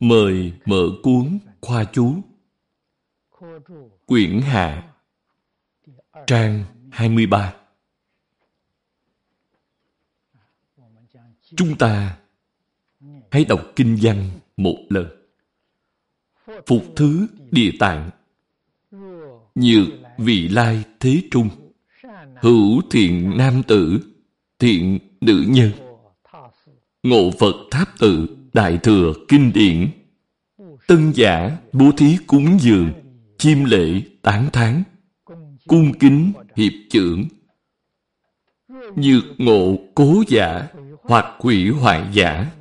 Mời mở cuốn Khoa Chú. Quyển Hạ Trang 23 Chúng ta hãy đọc kinh văn một lần. Phục thứ địa tạng. Nhược vị lai thế trung. Hữu thiện nam tử. Thiện nữ nhân. Ngộ Phật tháp tự. Đại Thừa Kinh Điển. Tân giả bố thí cúng dường. Chiêm lễ tán thán. Cung kính hiệp trưởng Nhược ngộ cố giả. Hoặc hủy hoại giả.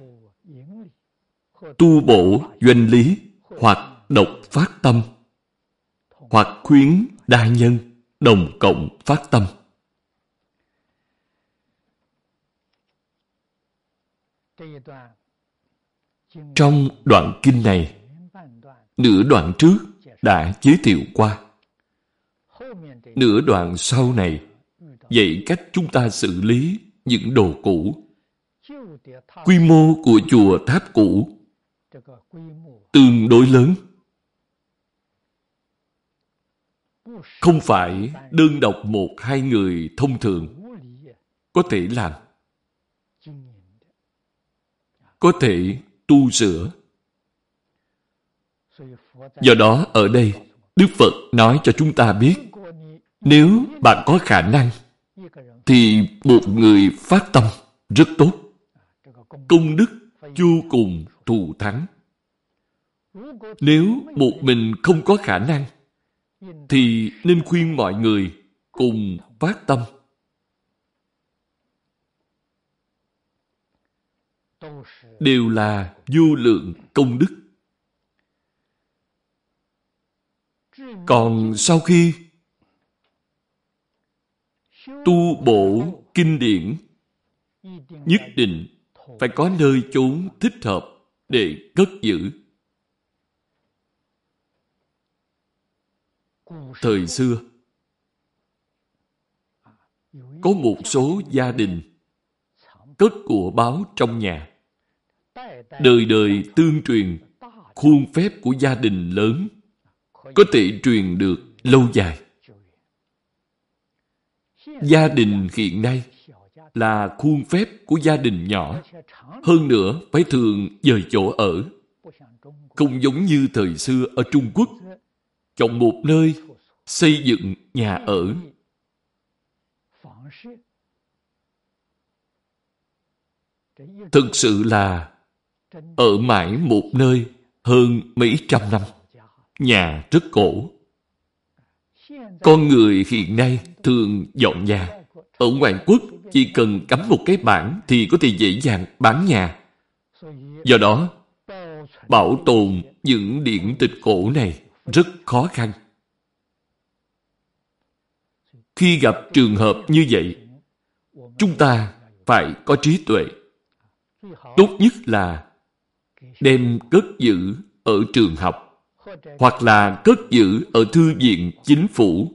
Tu bổ doanh lý. Hoặc độc phát tâm. Hoặc khuyến đa nhân. Đồng cộng phát tâm. Trong đoạn kinh này, nửa đoạn trước đã giới thiệu qua. Nửa đoạn sau này dạy cách chúng ta xử lý những đồ cũ. Quy mô của chùa tháp cũ tương đối lớn. Không phải đơn độc một hai người thông thường có thể làm. Có thể tu sửa. Do đó ở đây, Đức Phật nói cho chúng ta biết, nếu bạn có khả năng, thì một người phát tâm rất tốt. Công đức vô cùng thù thắng. Nếu một mình không có khả năng, thì nên khuyên mọi người cùng phát tâm đều là vô lượng công đức. Còn sau khi tu bổ kinh điển, nhất định phải có nơi chốn thích hợp để cất giữ. Thời xưa, có một số gia đình cất của báo trong nhà đời đời tương truyền khuôn phép của gia đình lớn có thể truyền được lâu dài. Gia đình hiện nay là khuôn phép của gia đình nhỏ. Hơn nữa, phải thường dời chỗ ở. Không giống như thời xưa ở Trung Quốc, chọn một nơi xây dựng nhà ở. Thực sự là ở mãi một nơi hơn mấy trăm năm. Nhà rất cổ. Con người hiện nay thường dọn nhà. Ở ngoại quốc, chỉ cần cắm một cái bảng thì có thể dễ dàng bán nhà. Do đó, bảo tồn những điển tịch cổ này rất khó khăn. Khi gặp trường hợp như vậy, chúng ta phải có trí tuệ. Tốt nhất là đem cất giữ ở trường học hoặc là cất giữ ở thư viện chính phủ.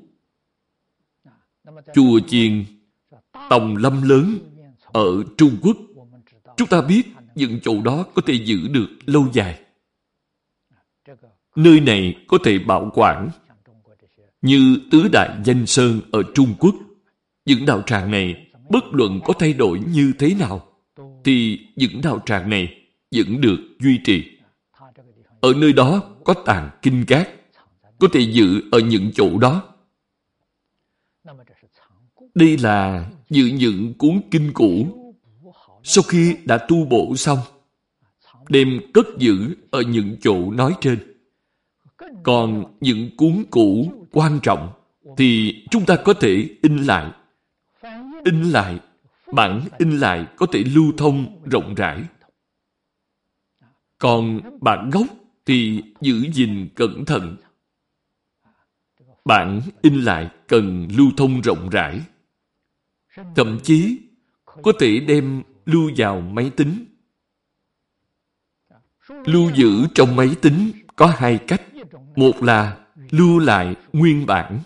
Chùa chiền, tòng lâm lớn ở Trung Quốc, chúng ta biết những chỗ đó có thể giữ được lâu dài. Nơi này có thể bảo quản như Tứ Đại Danh Sơn ở Trung Quốc. Những đạo tràng này, bất luận có thay đổi như thế nào, thì những đạo tràng này vẫn được duy trì. Ở nơi đó có tàng kinh cát, có thể giữ ở những chỗ đó. Đây là giữ những cuốn kinh cũ. Sau khi đã tu bổ xong, đem cất giữ ở những chỗ nói trên. Còn những cuốn cũ quan trọng thì chúng ta có thể in lại. In lại, bản in lại có thể lưu thông rộng rãi còn bản gốc thì giữ gìn cẩn thận. Bản in lại cần lưu thông rộng rãi. Thậm chí có thể đem lưu vào máy tính. Lưu giữ trong máy tính có hai cách. Một là lưu lại nguyên bản.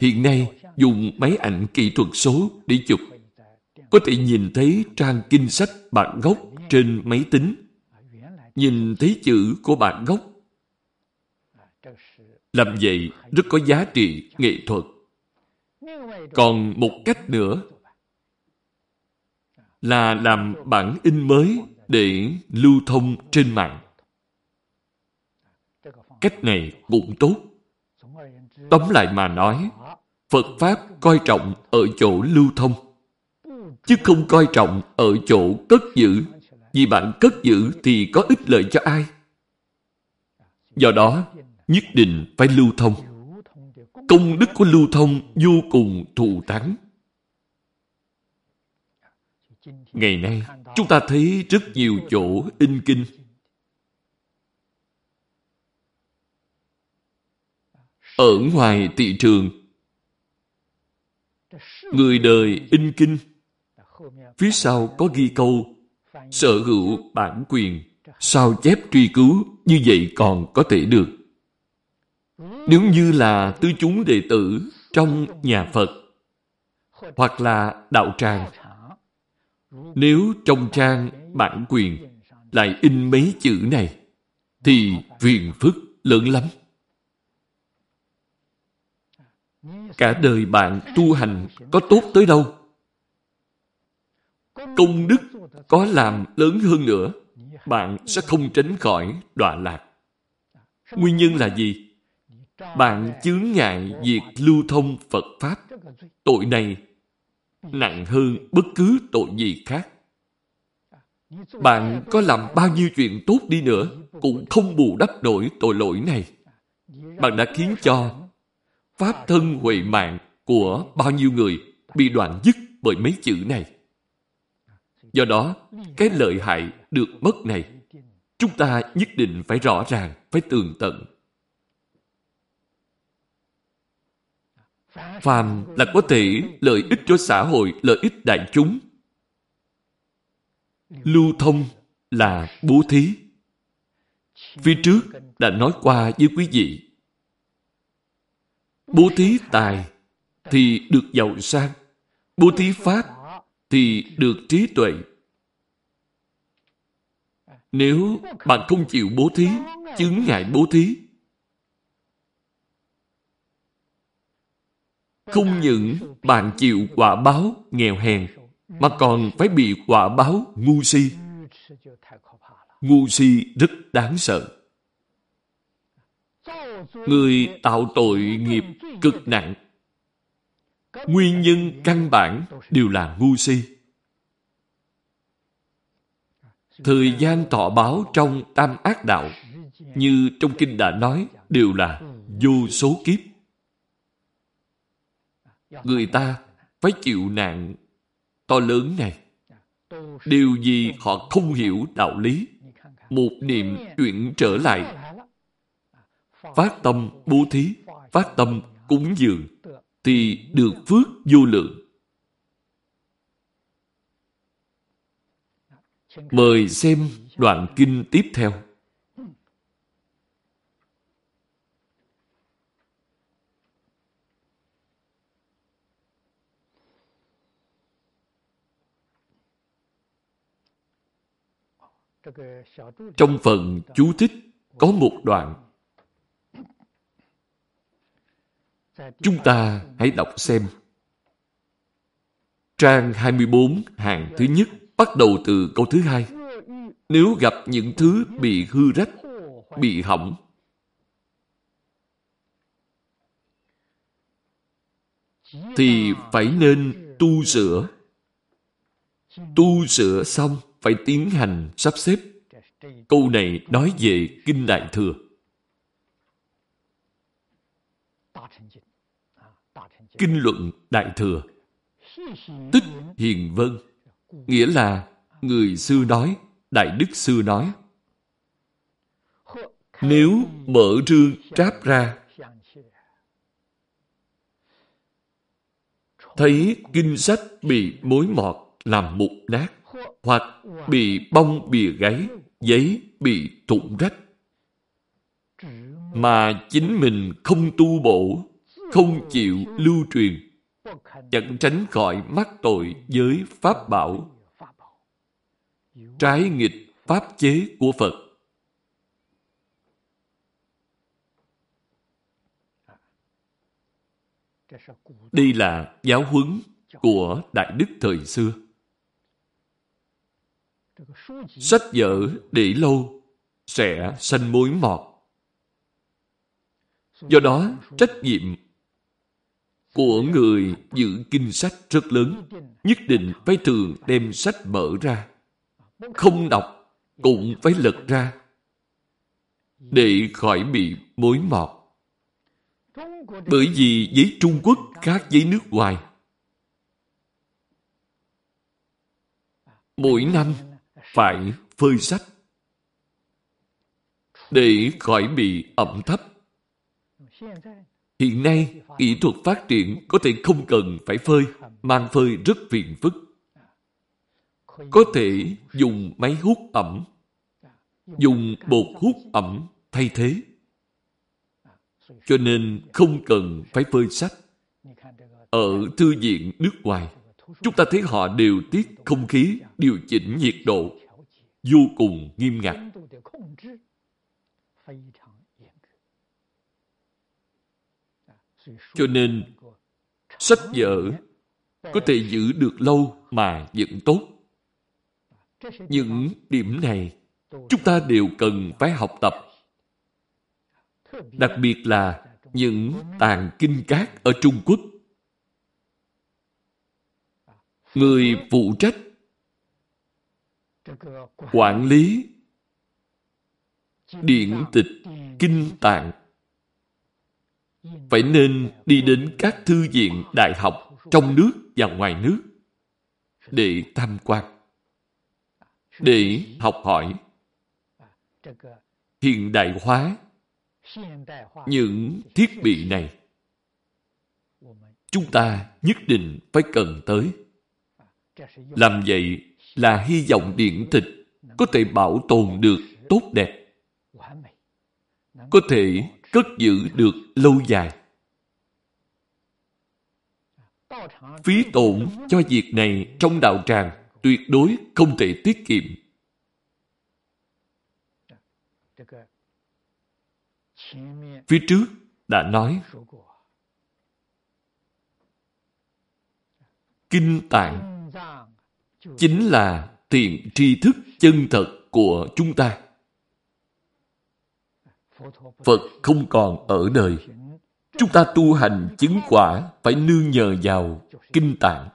Hiện nay dùng máy ảnh kỹ thuật số để chụp. Có thể nhìn thấy trang kinh sách bản gốc trên máy tính. Nhìn thấy chữ của bản gốc. Làm vậy rất có giá trị nghệ thuật. Còn một cách nữa là làm bản in mới để lưu thông trên mạng. Cách này cũng tốt. Tóm lại mà nói, Phật Pháp coi trọng ở chỗ lưu thông, chứ không coi trọng ở chỗ cất giữ. Vì bạn cất giữ thì có ích lợi cho ai? Do đó, nhất định phải lưu thông. Công đức của lưu thông vô cùng thù thắng. Ngày nay, chúng ta thấy rất nhiều chỗ in kinh. Ở ngoài thị trường, người đời in kinh, phía sau có ghi câu sở hữu bản quyền, sao chép truy cứu, như vậy còn có thể được. Nếu như là tư chúng đệ tử trong nhà Phật, hoặc là đạo tràng, nếu trong trang bản quyền lại in mấy chữ này, thì phiền phức lớn lắm. Cả đời bạn tu hành có tốt tới đâu? Công đức có làm lớn hơn nữa, bạn sẽ không tránh khỏi đọa lạc. Nguyên nhân là gì? Bạn chướng ngại việc lưu thông Phật Pháp. Tội này nặng hơn bất cứ tội gì khác. Bạn có làm bao nhiêu chuyện tốt đi nữa cũng không bù đắp nổi tội lỗi này. Bạn đã khiến cho pháp thân huệ mạng của bao nhiêu người bị đoạn dứt bởi mấy chữ này. Do đó, cái lợi hại được mất này, chúng ta nhất định phải rõ ràng, phải tường tận. Phàm là có thể lợi ích cho xã hội, lợi ích đại chúng. Lưu thông là bố thí. Phía trước đã nói qua với quý vị. Bố thí tài thì được giàu sang. Bố thí pháp thì được trí tuệ. Nếu bạn không chịu bố thí, chứng ngại bố thí, không những bạn chịu quả báo nghèo hèn, mà còn phải bị quả báo ngu si. Ngu si rất đáng sợ. Người tạo tội nghiệp cực nặng. Nguyên nhân căn bản đều là ngu si. Thời gian thọ báo trong tam ác đạo, như trong kinh đã nói, đều là vô số kiếp. Người ta phải chịu nạn to lớn này. Điều gì họ không hiểu đạo lý. Một niệm chuyển trở lại. Phát tâm bố thí, phát tâm cúng dường, thì được phước vô lượng. Mời xem đoạn kinh tiếp theo. Trong phần chú thích có một đoạn. Chúng ta hãy đọc xem. Trang 24 hàng thứ nhất bắt đầu từ câu thứ hai. Nếu gặp những thứ bị hư rách, bị hỏng, thì phải nên tu sửa. Tu sửa xong phải tiến hành sắp xếp. Câu này nói về Kinh Đại Thừa. Kinh luận Đại Thừa. Tích Hiền Vân Nghĩa là người xưa nói, Đại Đức xưa nói. Nếu mở rương tráp ra, thấy kinh sách bị mối mọt làm mục nát, hoặc bị bong bìa gáy, giấy bị thủng rách, mà chính mình không tu bổ, không chịu lưu truyền, chẳng tránh khỏi mắc tội với Pháp bảo, trái nghịch Pháp chế của Phật. Đây là giáo huấn của Đại Đức thời xưa. Sách vở để lâu sẽ sanh mối mọt. Do đó, trách nhiệm của người giữ kinh sách rất lớn. Nhất định phải thường đem sách mở ra. Không đọc, cũng phải lật ra. Để khỏi bị mối mọt. Bởi vì giấy Trung Quốc khác giấy nước ngoài. Mỗi năm phải phơi sách để khỏi bị ẩm thấp. Hiện nay, kỹ thuật phát triển có thể không cần phải phơi, mang phơi rất phiền phức. Có thể dùng máy hút ẩm, dùng bột hút ẩm thay thế. Cho nên không cần phải phơi sách. Ở thư viện nước ngoài, chúng ta thấy họ đều tiết không khí, điều chỉnh nhiệt độ vô cùng nghiêm ngặt. Cho nên, sách vở có thể giữ được lâu mà vẫn tốt. Những điểm này chúng ta đều cần phải học tập. Đặc biệt là những tàng kinh cát ở Trung Quốc. Người phụ trách quản lý điển tịch kinh tạng phải nên đi đến các thư viện đại học trong nước và ngoài nước để tham quan, để học hỏi. Hiện đại hóa những thiết bị này, chúng ta nhất định phải cần tới. Làm vậy là hy vọng điện tịch có thể bảo tồn được tốt đẹp, có thể cất giữ được lâu dài phí tổn cho việc này trong đạo tràng tuyệt đối không thể tiết kiệm phía trước đã nói, kinh tạng chính là tiền tri thức chân thật của chúng ta. Phật không còn ở đời. Chúng ta tu hành chứng quả phải nương nhờ vào kinh tạng.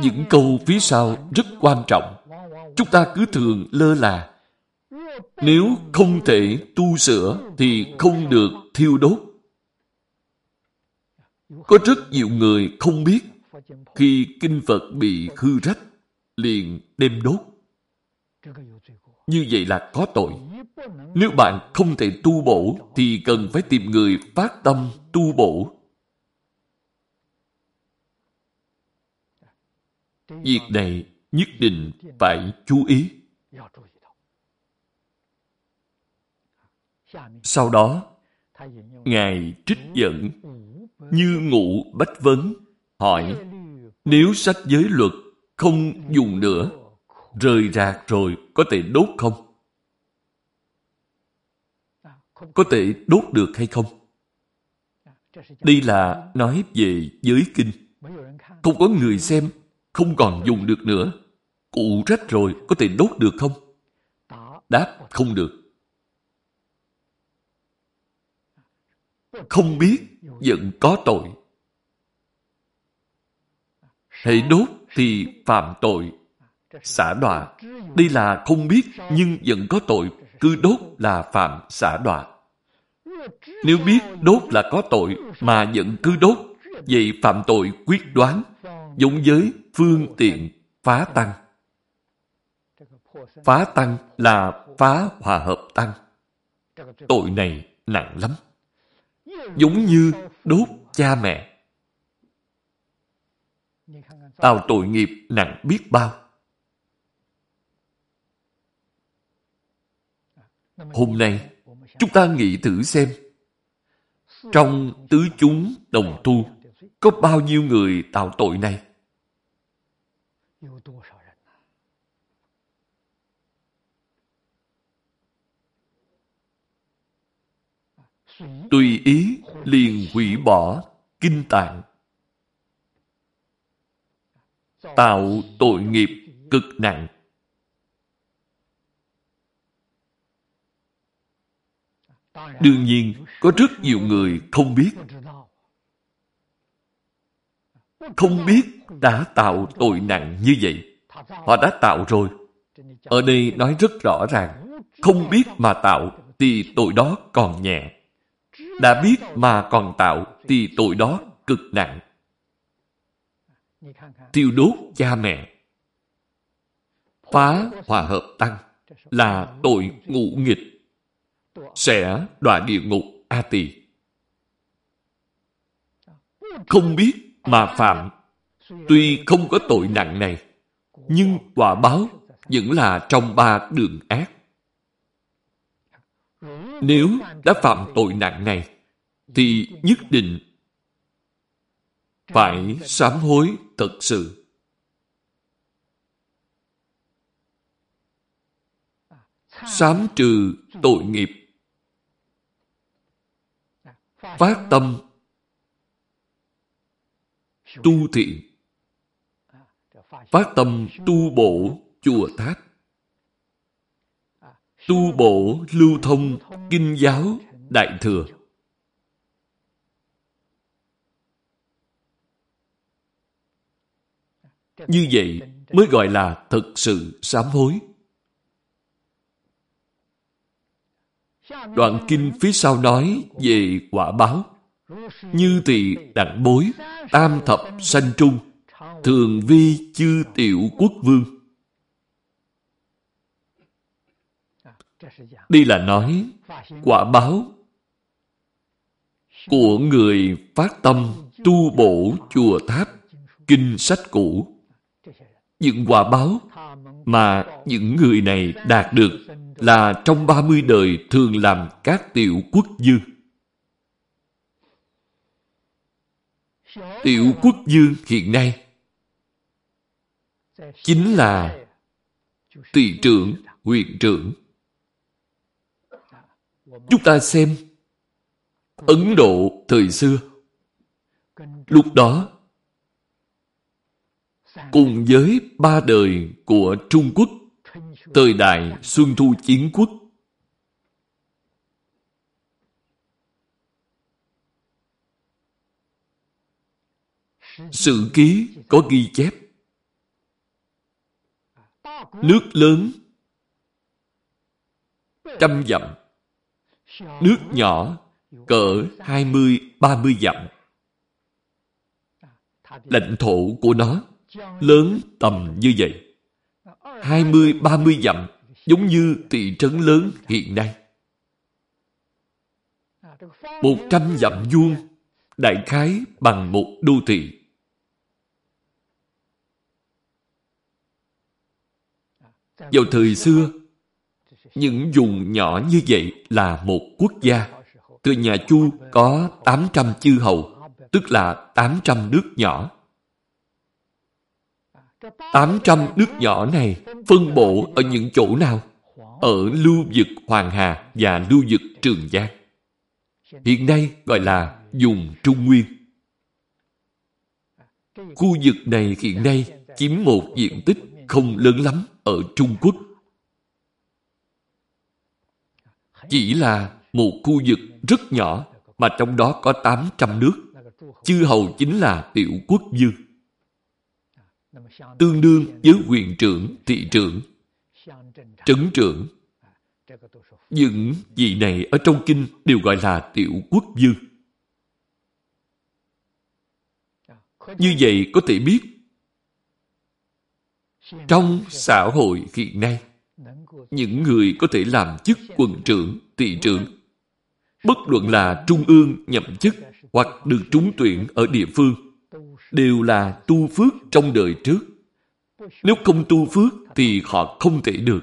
Những câu phía sau rất quan trọng. Chúng ta cứ thường lơ là. Nếu không thể tu sửa thì không được thiêu đốt. Có rất nhiều người không biết khi kinh Phật bị hư rách, liền đem đốt. Như vậy là có tội. Nếu bạn không thể tu bổ, thì cần phải tìm người phát tâm tu bổ. Việc này nhất định phải chú ý. Sau đó, Ngài trích dẫn như ngụ bách vấn hỏi nếu sách giới luật không dùng nữa, rời rạc rồi có thể đốt không? Có thể đốt được hay không? Đây là nói về giới kinh. Không có người xem, không còn dùng được nữa. Cụ rách rồi, có thể đốt được không? Đáp, không được. Không biết, vẫn có tội. Hãy đốt thì phạm tội. Xả đọa. Đây là không biết nhưng vẫn có tội. Cứ đốt là phạm xả đọa. Nếu biết đốt là có tội mà vẫn cứ đốt, vậy phạm tội quyết đoán, giống với phương tiện phá tăng. Phá tăng là phá hòa hợp tăng. Tội này nặng lắm. Giống như đốt cha mẹ. Tạo tội nghiệp nặng biết bao. Hôm nay, chúng ta nghĩ thử xem. Trong tứ chúng đồng tu, có bao nhiêu người tạo tội này? Tùy ý liền hủy bỏ kinh tạng. Tạo tội nghiệp cực nặng. Đương nhiên, có rất nhiều người không biết. Không biết đã tạo tội nặng như vậy. Họ đã tạo rồi. Ở đây nói rất rõ ràng, không biết mà tạo thì tội đó còn nhẹ. Đã biết mà còn tạo thì tội đó cực nặng. Tiêu đốt cha mẹ. Phá hòa hợp tăng là tội ngũ nghịch sẽ đọa địa ngục A Tỳ. Không biết mà phạm, tuy không có tội nặng này, nhưng quả báo vẫn là trong ba đường ác. Nếu đã phạm tội nặng này, thì nhất định phải sám hối thật sự. Sám trừ tội nghiệp phát tâm. Tu thiện phát tâm tu bổ chùa tháp. Tu bổ lưu thông kinh giáo đại thừa. Như vậy mới gọi là thực sự sám hối. Đoạn kinh phía sau nói về quả báo. Như tỳ đặng bối, tam thập sanh trung, thường vi chư tiểu quốc vương. Đây là nói quả báo của người phát tâm tu bổ chùa tháp, kinh sách cũ. Những quả báo mà những người này đạt được là trong 30 đời thường làm các tiểu quốc dương. Tiểu quốc dương hiện nay chính là tỳ trưởng, huyện trưởng. Chúng ta xem Ấn Độ thời xưa lúc đó cùng với ba đời của Trung Quốc thời đại Xuân Thu Chiến Quốc. sự ký có ghi chép. Nước lớn trăm dặm. Nước nhỏ, cỡ hai mươi, ba mươi dặm. Lãnh thổ của nó lớn tầm như vậy. 20-30 dặm, giống như thị trấn lớn hiện nay. 100 dặm vuông, đại khái bằng một đô thị. Vào thời xưa, những vùng nhỏ như vậy là một quốc gia. Từ nhà Chu có 800 chư hầu, tức là 800 nước nhỏ. 800 nước nhỏ này phân bổ ở những chỗ nào? Ở lưu vực Hoàng Hà và lưu vực Trường Giang. Hiện nay gọi là dùng Trung Nguyên. Khu vực này hiện nay chiếm một diện tích không lớn lắm ở Trung Quốc. Chỉ là một khu vực rất nhỏ mà trong đó có 800 nước. Chư hầu chính là tiểu quốc dương tương đương với quyền trưởng, thị trưởng, trấn trưởng. Những vị này ở trong kinh đều gọi là tiểu quốc dư. Như vậy có thể biết trong xã hội hiện nay những người có thể làm chức quần trưởng, thị trưởng, bất luận là trung ương nhậm chức hoặc được trúng tuyển ở địa phương, đều là tu phước trong đời trước. Nếu không tu phước thì họ không thể được.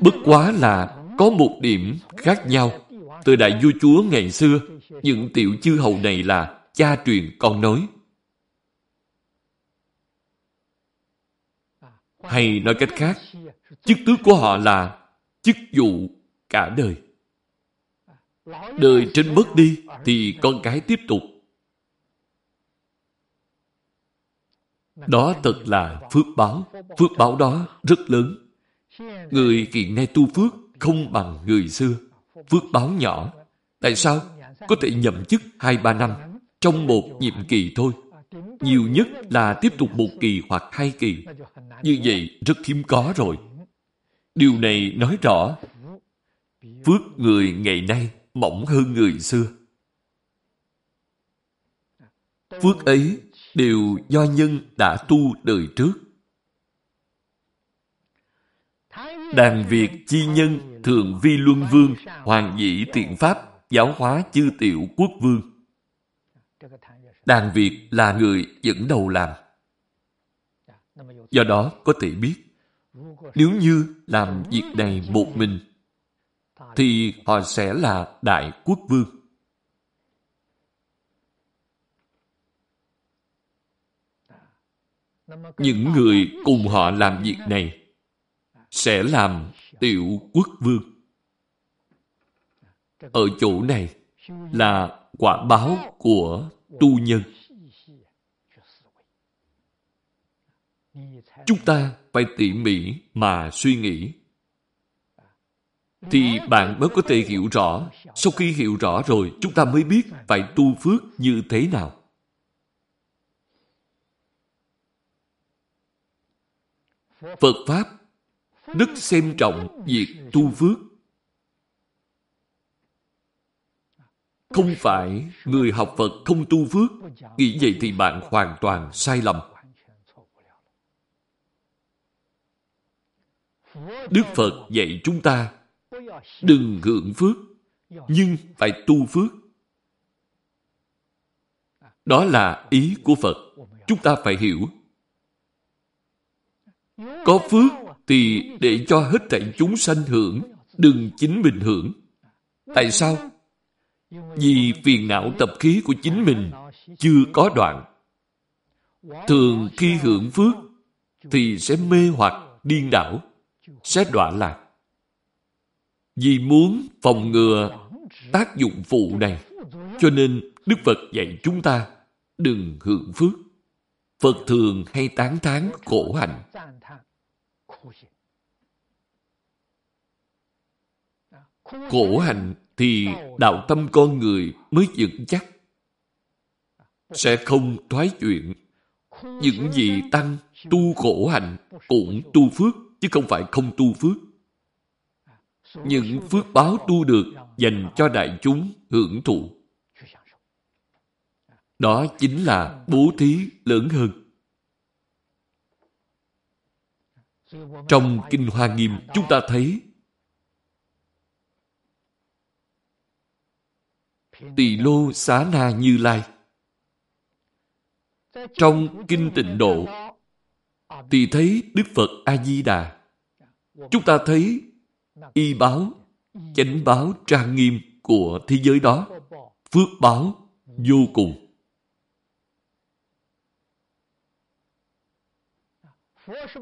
Bất quá là có một điểm khác nhau. Từ đại vua chúa ngày xưa, những tiểu chư hầu này là cha truyền con nói. Hay nói cách khác, chức tước của họ là chức vụ cả đời. Đời trên mất đi thì con cái tiếp tục. Đó thật là phước báo. Phước báo đó rất lớn. Người hiện nay tu phước không bằng người xưa. Phước báo nhỏ. Tại sao? Có thể nhậm chức 2-3 năm trong một nhiệm kỳ thôi. Nhiều nhất là tiếp tục một kỳ hoặc hai kỳ. Như vậy rất hiếm có rồi. Điều này nói rõ phước người ngày nay mỏng hơn người xưa. Phước ấy đều do nhân đã tu đời trước. Đàn Việt chi nhân thường vi luân vương, hoàng dĩ tiện pháp, giáo hóa chư tiểu quốc vương. Đàn Việt là người dẫn đầu làm. Do đó có thể biết, nếu như làm việc này một mình, thì họ sẽ là đại quốc vương. Những người cùng họ làm việc này sẽ làm tiểu quốc vương. Ở chỗ này là quả báo của tu nhân. Chúng ta phải tỉ mỉ mà suy nghĩ. Thì bạn mới có thể hiểu rõ. Sau khi hiểu rõ rồi, chúng ta mới biết phải tu phước như thế nào. Phật Pháp đức xem trọng việc tu phước. Không phải người học Phật không tu phước, nghĩ vậy thì bạn hoàn toàn sai lầm. Đức Phật dạy chúng ta đừng hưởng phước, nhưng phải tu phước. Đó là ý của Phật. Chúng ta phải hiểu. Có phước thì để cho hết thảy chúng sanh hưởng, đừng chính mình hưởng. Tại sao? Vì phiền não tập khí của chính mình chưa có đoạn. Thường khi hưởng phước thì sẽ mê hoặc điên đảo, sẽ đọa lạc. Vì muốn phòng ngừa tác dụng phụ này, cho nên Đức Phật dạy chúng ta đừng hưởng phước. Phật thường hay tán thán khổ hạnh. Khổ hạnh thì đạo tâm con người mới vững chắc. Sẽ không thoái chuyện. Những gì tăng tu khổ hạnh cũng tu phước, chứ không phải không tu phước. Những phước báo tu được dành cho đại chúng hưởng thụ. Đó chính là bố thí lớn hơn. Trong Kinh Hoa Nghiêm, chúng ta thấy Tỳ Lô Xá Na Như Lai Trong Kinh Tịnh Độ, thì thấy Đức Phật A-di-đà chúng ta thấy y báo, chánh báo trang nghiêm của thế giới đó, phước báo vô cùng.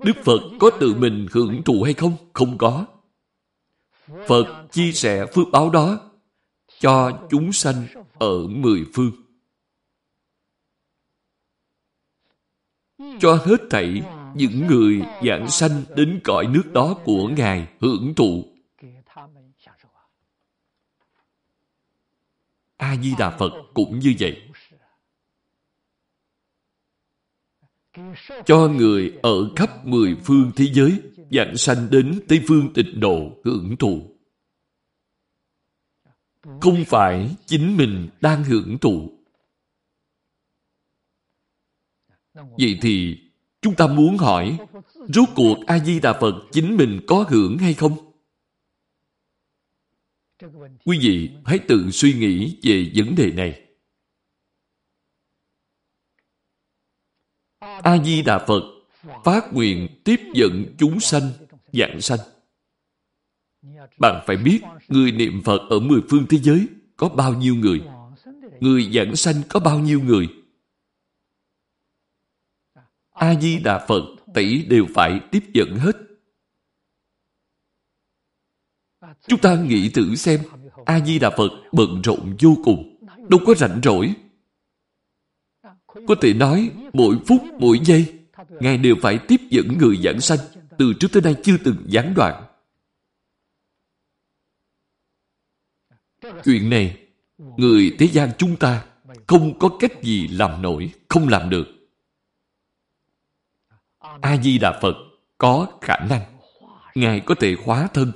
Đức Phật có tự mình hưởng thụ hay không? Không có. Phật chia sẻ phước báo đó cho chúng sanh ở mười phương. Cho hết thảy những người giảng sanh đến cõi nước đó của Ngài hưởng thụ. A-di-đà Phật cũng như vậy. cho người ở khắp mười phương thế giới dạng sanh đến Tây Phương tịnh độ hưởng thụ. Không phải chính mình đang hưởng thụ. Vậy thì Chúng ta muốn hỏi, rốt cuộc A-di-đà Phật chính mình có hưởng hay không? Quý vị hãy tự suy nghĩ về vấn đề này. A-di-đà Phật phát nguyện tiếp dẫn chúng sanh, dạng sanh. Bạn phải biết, người niệm Phật ở mười phương thế giới có bao nhiêu người? Người giảng sanh có bao nhiêu người? A-di-đà Phật tỷ đều phải tiếp dẫn hết. Chúng ta nghĩ thử xem, A-di-đà Phật bận rộn vô cùng, đâu có rảnh rỗi. Có thể nói, mỗi phút, mỗi giây, Ngài đều phải tiếp dẫn người giảng sanh, từ trước tới nay chưa từng gián đoạn. Chuyện này, người thế gian chúng ta không có cách gì làm nổi, không làm được. A-di-đà Phật có khả năng. Ngài có thể hóa thân.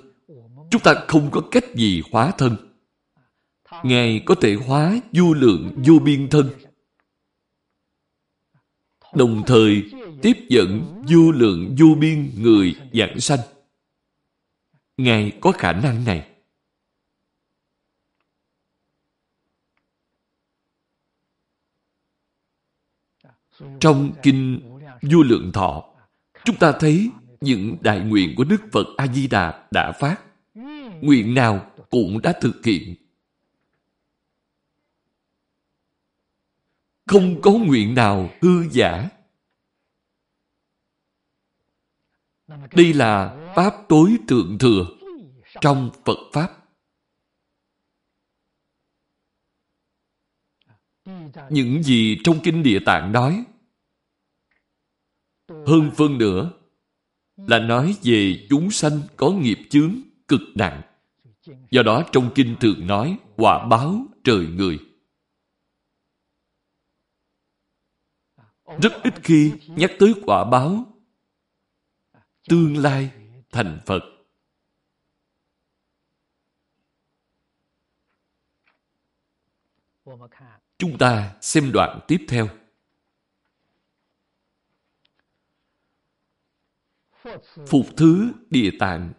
Chúng ta không có cách gì hóa thân. Ngài có thể hóa vô lượng vô biên thân. Đồng thời tiếp dẫn vô lượng vô biên người giảng sanh. Ngài có khả năng này. Trong Kinh Vô Lượng Thọ, chúng ta thấy những đại nguyện của Đức Phật A-di-đà đã phát. Nguyện nào cũng đã thực hiện. Không có nguyện nào hư giả. Đây là Pháp tối thượng thừa trong Phật Pháp. Những gì trong Kinh Địa Tạng nói hơn phân nữa là nói về chúng sanh có nghiệp chướng cực nặng. Do đó trong kinh thường nói, quả báo trời người. Rất ít khi nhắc tới quả báo tương lai thành Phật. Chúng ta xem đoạn tiếp theo. Phục thứ địa tạng.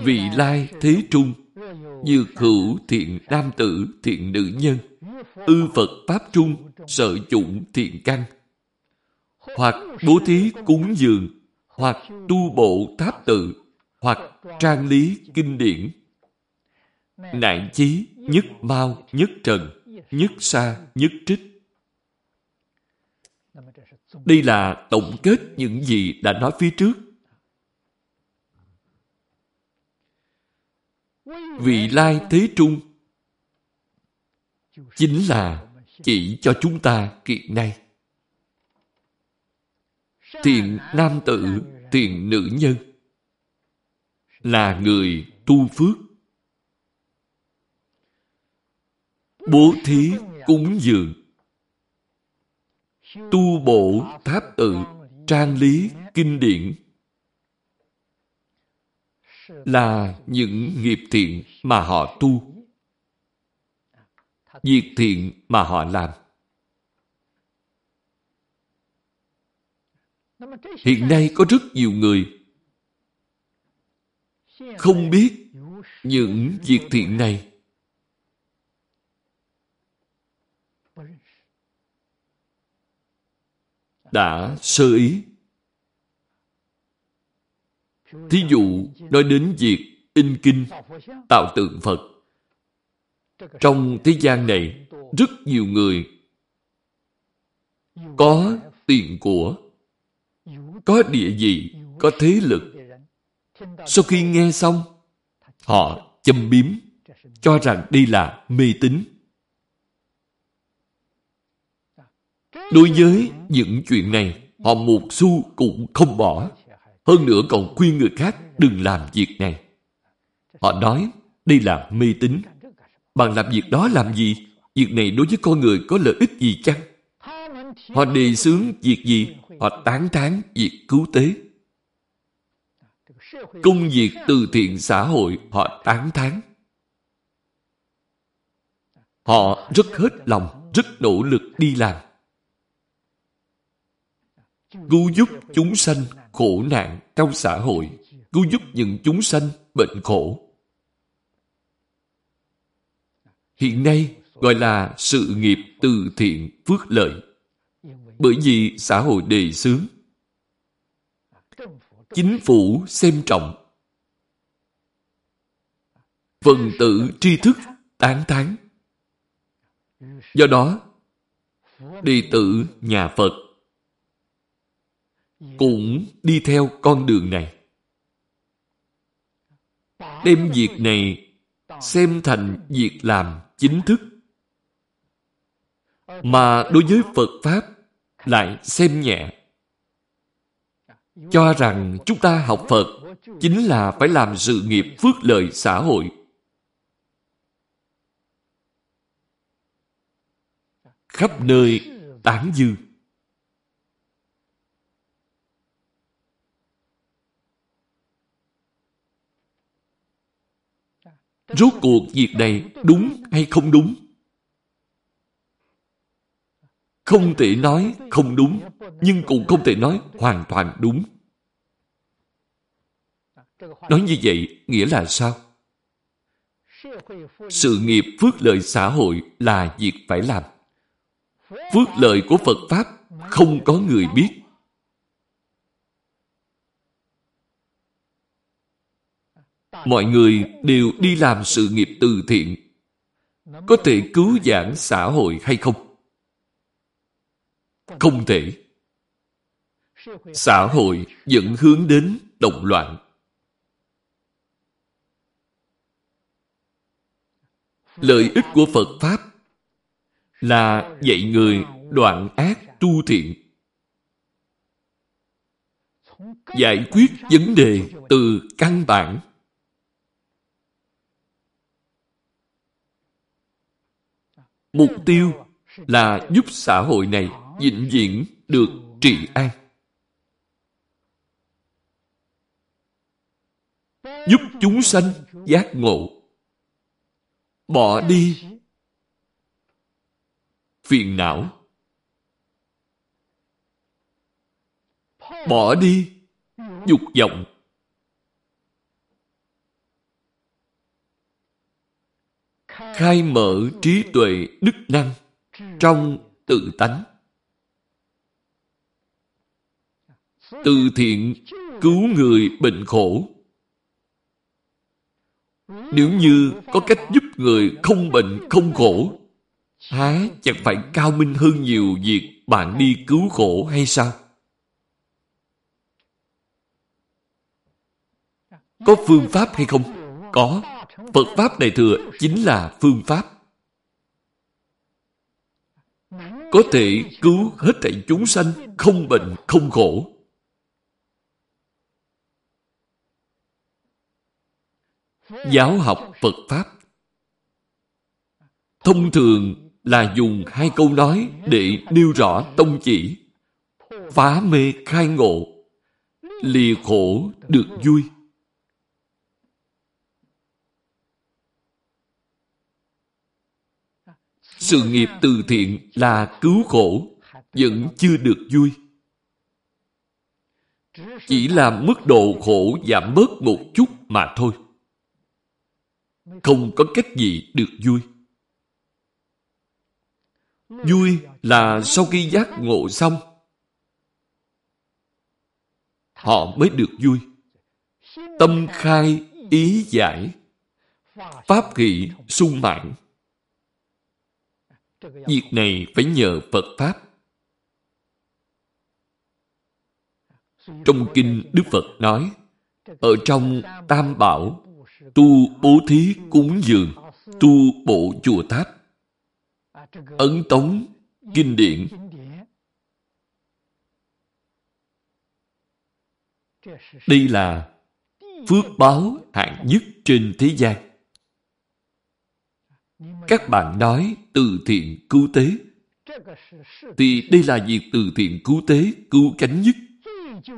Vị lai thế trung như hữu thiện nam tử, thiện nữ nhân, Ư Phật Pháp trung Sợ chủng thiện căn, Hoặc bố thí cúng dường, Hoặc tu bộ tháp tự, Hoặc trang lý kinh điển. Nạn chí nhất mau nhất trần nhất xa, nhất trích. Đây là tổng kết những gì đã nói phía trước. Vị lai thế trung chính là chỉ cho chúng ta kiện này. Thiện nam tử, thiện nữ nhân là người tu phước bố thí cúng dường. Tu bổ tháp tự, trang lý kinh điển. Là những nghiệp thiện mà họ tu. Việc thiện mà họ làm. Hiện nay có rất nhiều người không biết những việc thiện này. Đã sơ ý. Thí dụ nói đến việc in kinh, tạo tượng Phật. Trong thế gian này, rất nhiều người có tiền của, có địa vị, có thế lực. Sau khi nghe xong, họ châm biếm, cho rằng đây là mê tín. Đối với những chuyện này, họ một xu cũng không bỏ. Hơn nữa còn khuyên người khác đừng làm việc này. Họ nói, đây là mê tín. Bạn làm việc đó làm gì? Việc này đối với con người có lợi ích gì chăng? Họ đề xướng việc gì? Họ tán thán việc cứu tế. Công việc từ thiện xã hội họ tán thán. Họ rất hết lòng, rất nỗ lực đi làm. Cứu giúp chúng sanh khổ nạn trong xã hội, cứu giúp những chúng sanh bệnh khổ. Hiện nay gọi là sự nghiệp từ thiện phước lợi. Bởi vì xã hội đề xướng. Chính phủ xem trọng. Phần tử tri thức tán thán. Do đó, đệ tử nhà Phật cũng đi theo con đường này. Đem việc này xem thành việc làm chính thức. Mà đối với Phật Pháp lại xem nhẹ. Cho rằng chúng ta học Phật chính là phải làm sự nghiệp phước lợi xã hội. Khắp nơi tán dương. Rốt cuộc việc này đúng hay không đúng? Không thể nói không đúng, nhưng cũng không thể nói hoàn toàn đúng. Nói như vậy nghĩa là sao? Sự nghiệp phước lợi xã hội là việc phải làm. Phước lợi của Phật Pháp không có người biết. Mọi người đều đi làm sự nghiệp từ thiện. Có thể cứu giảng xã hội hay không? Không thể. Xã hội vẫn hướng đến động loạn. Lợi ích của phật pháp là dạy người đoạn ác tu thiện. Giải quyết vấn đề từ căn bản. Mục tiêu là giúp xã hội này vĩnh viễn được trị an. Giúp chúng sanh giác ngộ. Bỏ đi phiền não. Bỏ đi dục vọng khai mở trí tuệ đức năng trong tự tánh. Từ thiện cứu người bệnh khổ. Nếu như có cách giúp người không bệnh không khổ, há chẳng phải cao minh hơn nhiều việc bạn đi cứu khổ hay sao? Có phương pháp hay không? Có. Phật Pháp Đại Thừa chính là phương pháp. Có thể cứu hết thảy chúng sanh không bệnh, không khổ. Giáo học Phật Pháp Thông thường là dùng hai câu nói để nêu rõ tông chỉ. Phá mê khai ngộ, lìa khổ được vui. Sự nghiệp từ thiện là cứu khổ, vẫn chưa được vui. Chỉ là mức độ khổ giảm bớt một chút mà thôi. Không có cách gì được vui. Vui là sau khi giác ngộ xong, họ mới được vui. Tâm khai, ý giải, pháp hỷ sung mãn. Việc này phải nhờ Phật Pháp. Trong Kinh Đức Phật nói, ở trong Tam Bảo, tu bố thí cúng dường, tu bộ chùa tháp, ấn tống, kinh điển. Đây là phước báo hạng nhất trên thế gian. Các bạn nói từ thiện cứu tế. Thì đây là việc từ thiện cứu tế cứu cánh nhất,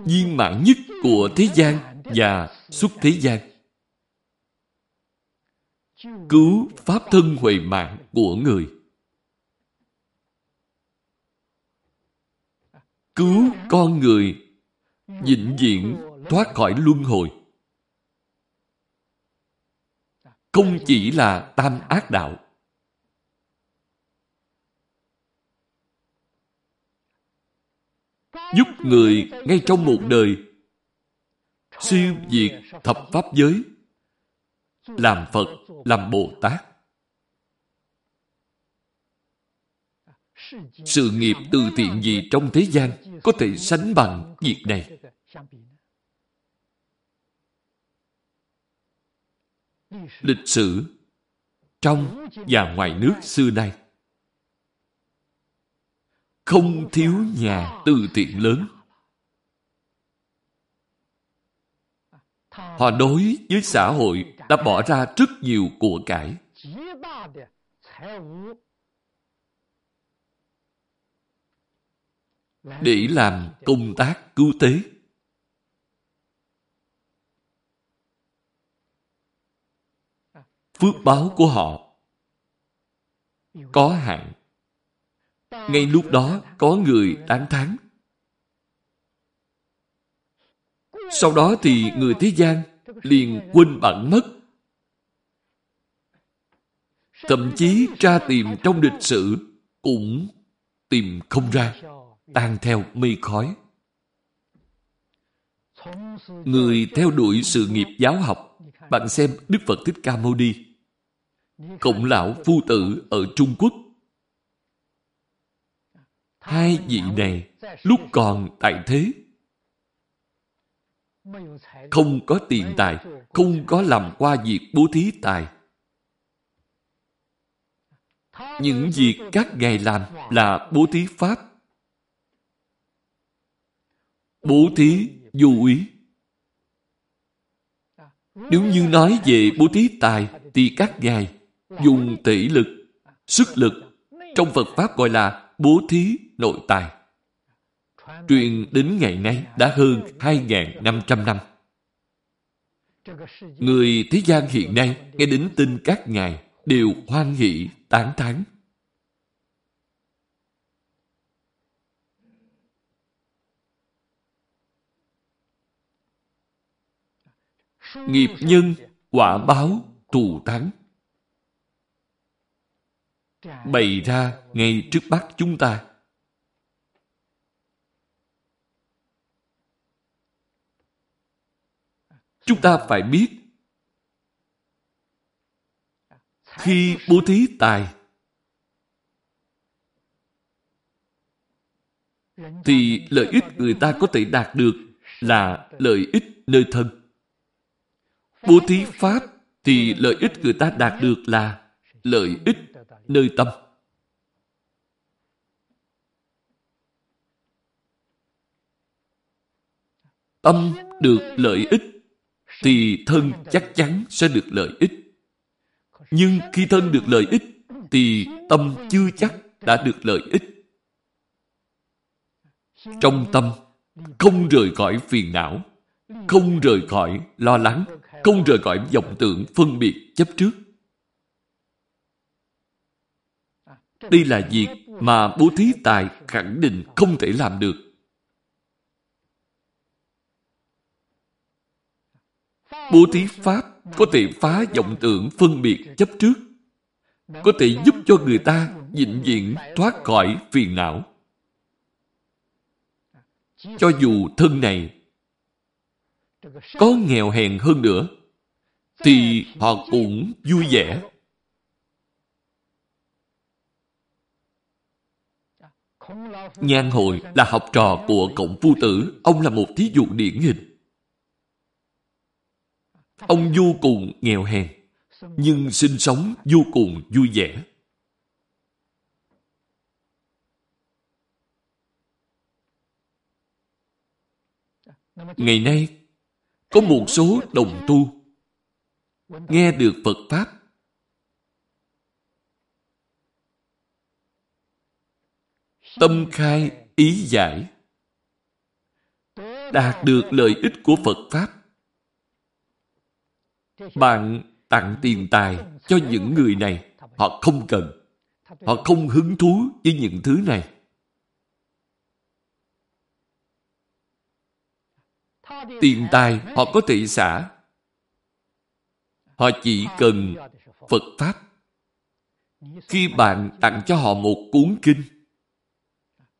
viên mãn nhất của thế gian và xuất thế gian. cứu pháp thân huệ mạng của người. Cứu con người vĩnh viễn thoát khỏi luân hồi. Không chỉ là tam ác đạo. Giúp người ngay trong một đời siêu diệt thập pháp giới làm Phật, làm Bồ Tát. Sự nghiệp từ thiện gì trong thế gian có thể sánh bằng việc này? Lịch sử trong và ngoài nước xưa nay không thiếu nhà từ thiện lớn. Họ đối với xã hội đã bỏ ra rất nhiều của cải. Để làm công tác cứu tế. Phước báo của họ có hạn. Ngay lúc đó có người tán thán. Sau đó thì người thế gian liền quên bản mất Thậm chí tra tìm trong lịch sử cũng tìm không ra, tan theo mây khói. Người theo đuổi sự nghiệp giáo học, bạn xem Đức Phật Thích Ca Mâu Ni, Cộng lão Phu Tử ở Trung Quốc. Hai vị này lúc còn tại thế không có tiền tài, không có làm qua việc bố thí tài những việc các ngài làm là bố thí pháp. Bố thí vô ý. Nếu như nói về bố thí tài thì các ngài dùng tỷ lực, sức lực trong Phật Pháp gọi là bố thí nội tài. Truyền đến ngày nay đã hơn 2.500 năm. Người thế gian hiện nay nghe đến tin các ngài đều hoan hỷ tán thán. Nghiệp nhân, quả báo, thù thắng. Bày ra ngay trước mắt chúng ta. Chúng ta phải biết, khi bố thí tài, thì lợi ích người ta có thể đạt được là lợi ích nơi thân. Bố thí pháp thì lợi ích người ta đạt được là lợi ích nơi tâm. Tâm được lợi ích thì thân chắc chắn sẽ được lợi ích. Nhưng khi thân được lợi ích, thì tâm chưa chắc đã được lợi ích. Trong tâm, không rời khỏi phiền não, không rời khỏi lo lắng, không rời khỏi vọng tưởng phân biệt chấp trước. Đây là việc mà bố thí tài khẳng định không thể làm được. Bố thí pháp có thể phá vọng tưởng phân biệt chấp trước, có thể giúp cho người ta vĩnh viễn thoát khỏi phiền não. Cho dù thân này có nghèo hèn hơn nữa, thì họ cũng vui vẻ. Nhan hội là học trò của cộng phu tử, ông là một thí dụ điển hình. Ông vô cùng nghèo hèn, nhưng sinh sống vô cùng vui vẻ. Ngày nay, có một số đồng tu nghe được Phật Pháp tâm khai ý giải đạt được lợi ích của Phật Pháp bạn tặng tiền tài cho những người này, họ không cần. Họ không hứng thú với những thứ này. Tiền tài họ có thể xả. Họ chỉ cần Phật Pháp. Khi bạn tặng cho họ một cuốn kinh,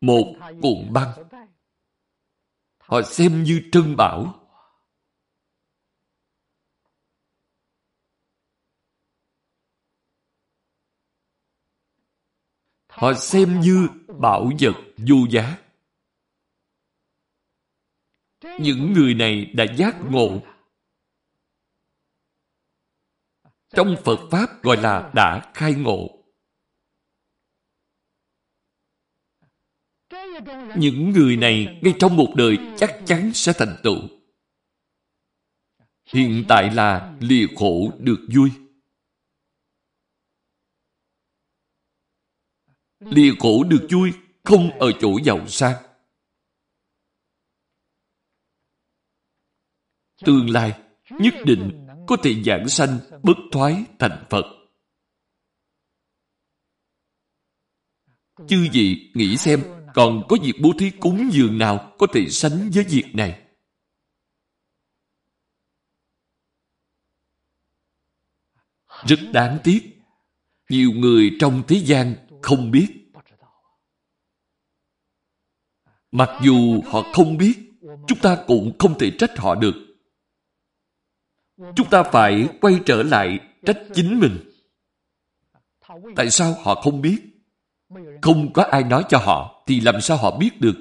một cuộn băng, họ xem như trân bảo. Họ xem như bảo vật vô giá. Những người này đã giác ngộ. Trong Phật Pháp gọi là đã khai ngộ. Những người này ngay trong một đời chắc chắn sẽ thành tựu. Hiện tại là lìa khổ được vui. Lìa khổ được vui không ở chỗ giàu sang. Tương lai nhất định có thể giảng sanh bất thoái thành Phật. Chư vị nghĩ xem còn có việc bố thí cúng dường nào có thể sánh với việc này? Rất đáng tiếc, nhiều người trong thế gian không biết. Mặc dù họ không biết, chúng ta cũng không thể trách họ được. Chúng ta phải quay trở lại trách chính mình. Tại sao họ không biết? Không có ai nói cho họ, thì làm sao họ biết được?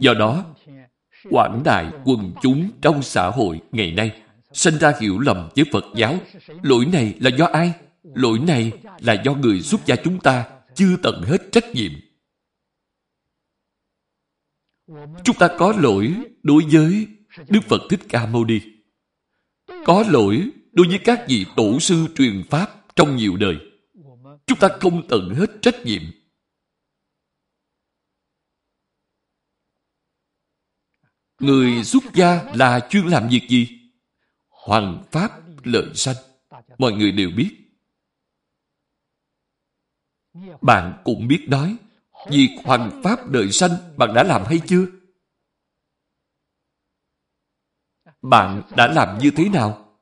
Do đó, quảng đại quần chúng trong xã hội ngày nay sinh ra hiểu lầm với Phật giáo. Lỗi này là do ai? Lỗi này là do người xuất gia chúng ta chưa tận hết trách nhiệm. Chúng ta có lỗi đối với Đức Phật Thích Ca Mâu Ni. Có lỗi đối với các vị tổ sư truyền Pháp trong nhiều đời. Chúng ta không tận hết trách nhiệm. Người xuất gia là chuyên làm việc gì? Hoàng Pháp lợi sanh. Mọi người đều biết. Bạn cũng biết nói, việc hoàng Pháp lợi sanh bạn đã làm hay chưa? Bạn đã làm như thế nào?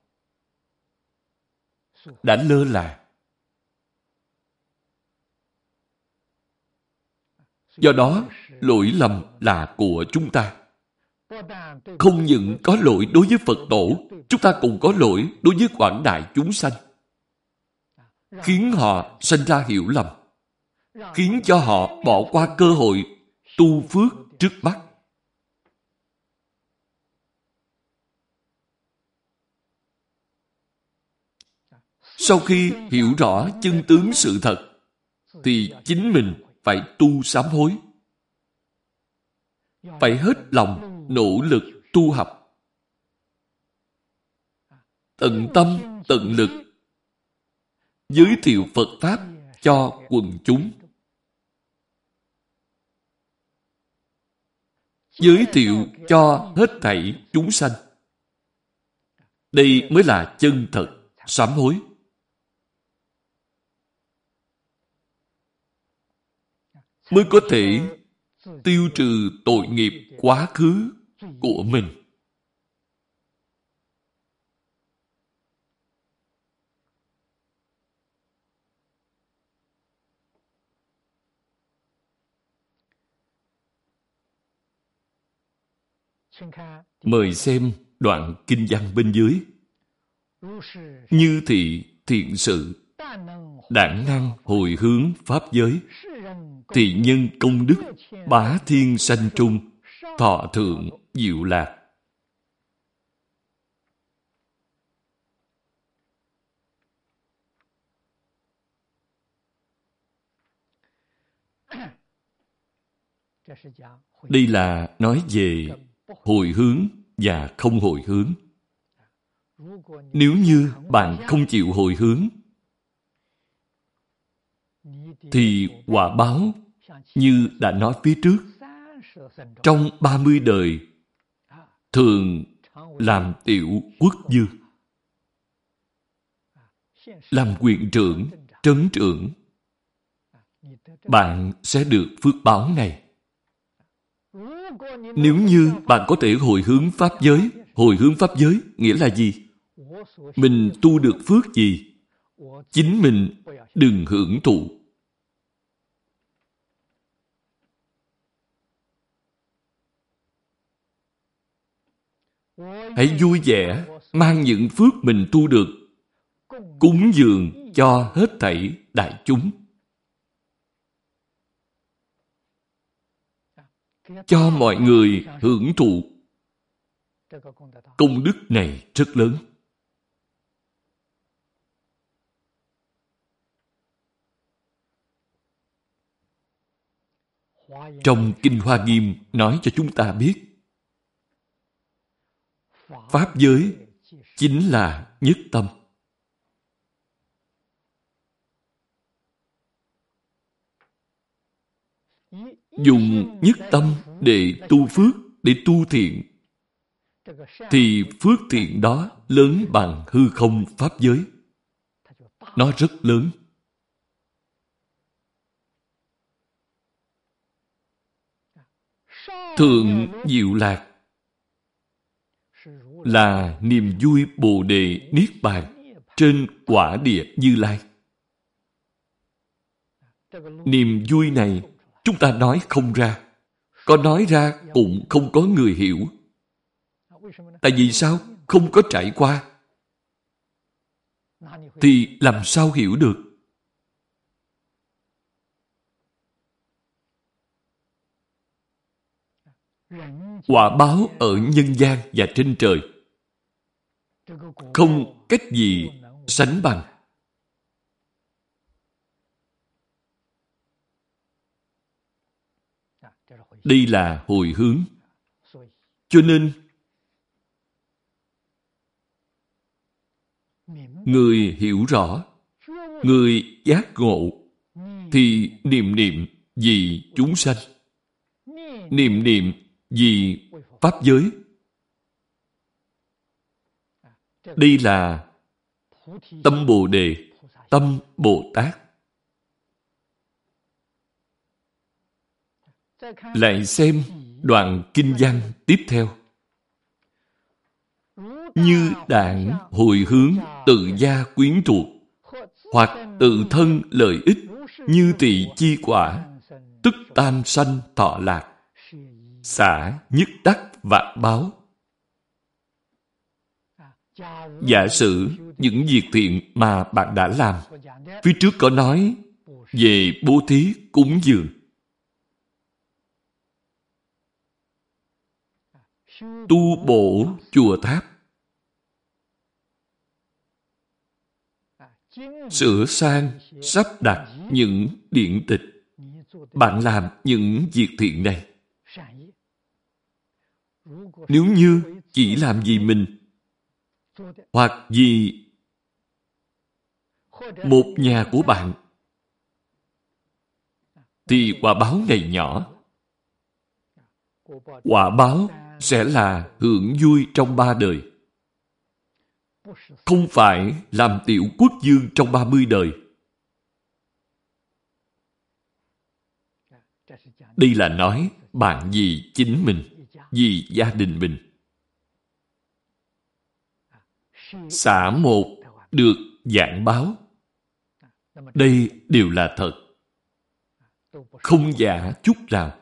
Đã lơ là. Do đó, lỗi lầm là của chúng ta. Không những có lỗi đối với Phật tổ, chúng ta cũng có lỗi đối với quảng đại chúng sanh. Khiến họ sinh ra hiểu lầm. Khiến cho họ bỏ qua cơ hội tu phước trước mắt. Sau khi hiểu rõ chân tướng sự thật, thì chính mình phải tu sám hối. Phải hết lòng nỗ lực tu học. Tận tâm, tận lực giới thiệu Phật Pháp cho quần chúng. Giới thiệu cho hết thảy chúng sanh. Đây mới là chân thật, sám hối. Mới có thể tiêu trừ tội nghiệp quá khứ của mình. Mời xem đoạn kinh văn bên dưới. Như thị thiện sự, đảng năng hồi hướng pháp giới, thị nhân công đức bá thiên sanh trung thọ thượng diệu lạc đây là nói về hồi hướng và không hồi hướng. Nếu như bạn không chịu hồi hướng, thì quả báo như đã nói phía trước. Trong 30 đời thường làm tiểu quốc dư, làm quyền trưởng trấn trưởng. Bạn sẽ được phước báo này nếu như bạn có thể hồi hướng pháp giới hồi hướng pháp giới nghĩa là gì? Mình tu được phước gì? Chính mình đừng hưởng thụ. Hãy vui vẻ, mang những phước mình tu được, cúng dường cho hết thảy đại chúng. Cho mọi người hưởng thụ công đức này rất lớn. Trong kinh hoa nghiêm nói cho chúng ta biết pháp giới chính là nhất tâm. Dùng nhất tâm để tu phước, để tu thiện, thì phước thiện đó lớn bằng hư không pháp giới. Nó rất lớn. Thượng diệu lạc là niềm vui bồ đề niết bàn trên quả địa như lai. Niềm vui này chúng ta nói không ra, có nói ra cũng không có người hiểu. Tại vì sao? Không có trải qua. Thì làm sao hiểu được? Quả báo ở nhân gian và trên trời. Không cách gì sánh bằng. Đây là hồi hướng. Cho nên, người hiểu rõ, người giác ngộ, thì niệm niệm vì chúng sanh. Niệm niệm vì pháp giới. Đây là tâm bồ đề, tâm bồ tát. Lại xem đoạn kinh văn tiếp theo. Như đảng hồi hướng tự gia quyến thuộc, hoặc tự thân lợi ích như tỳ chi quả, tức tam sanh thọ lạc xả nhất đắc vạn báo. Giả sử những việc thiện mà bạn đã làm, phía trước có nói về bố thí cúng dường. Tu bổ chùa tháp. Sửa sang sắp đặt những điển tịch. Bạn làm những việc thiện này nếu như chỉ làm vì mình, hoặc vì một nhà của bạn, thì quả báo này nhỏ. Quả báo sẽ là hưởng vui trong ba đời. Không phải làm tiểu quốc dương trong ba mươi đời. Đây là nói bạn vì chính mình vì gia đình mình. Xã một được giảng báo. Đây đều là thật. Không giả chút nào.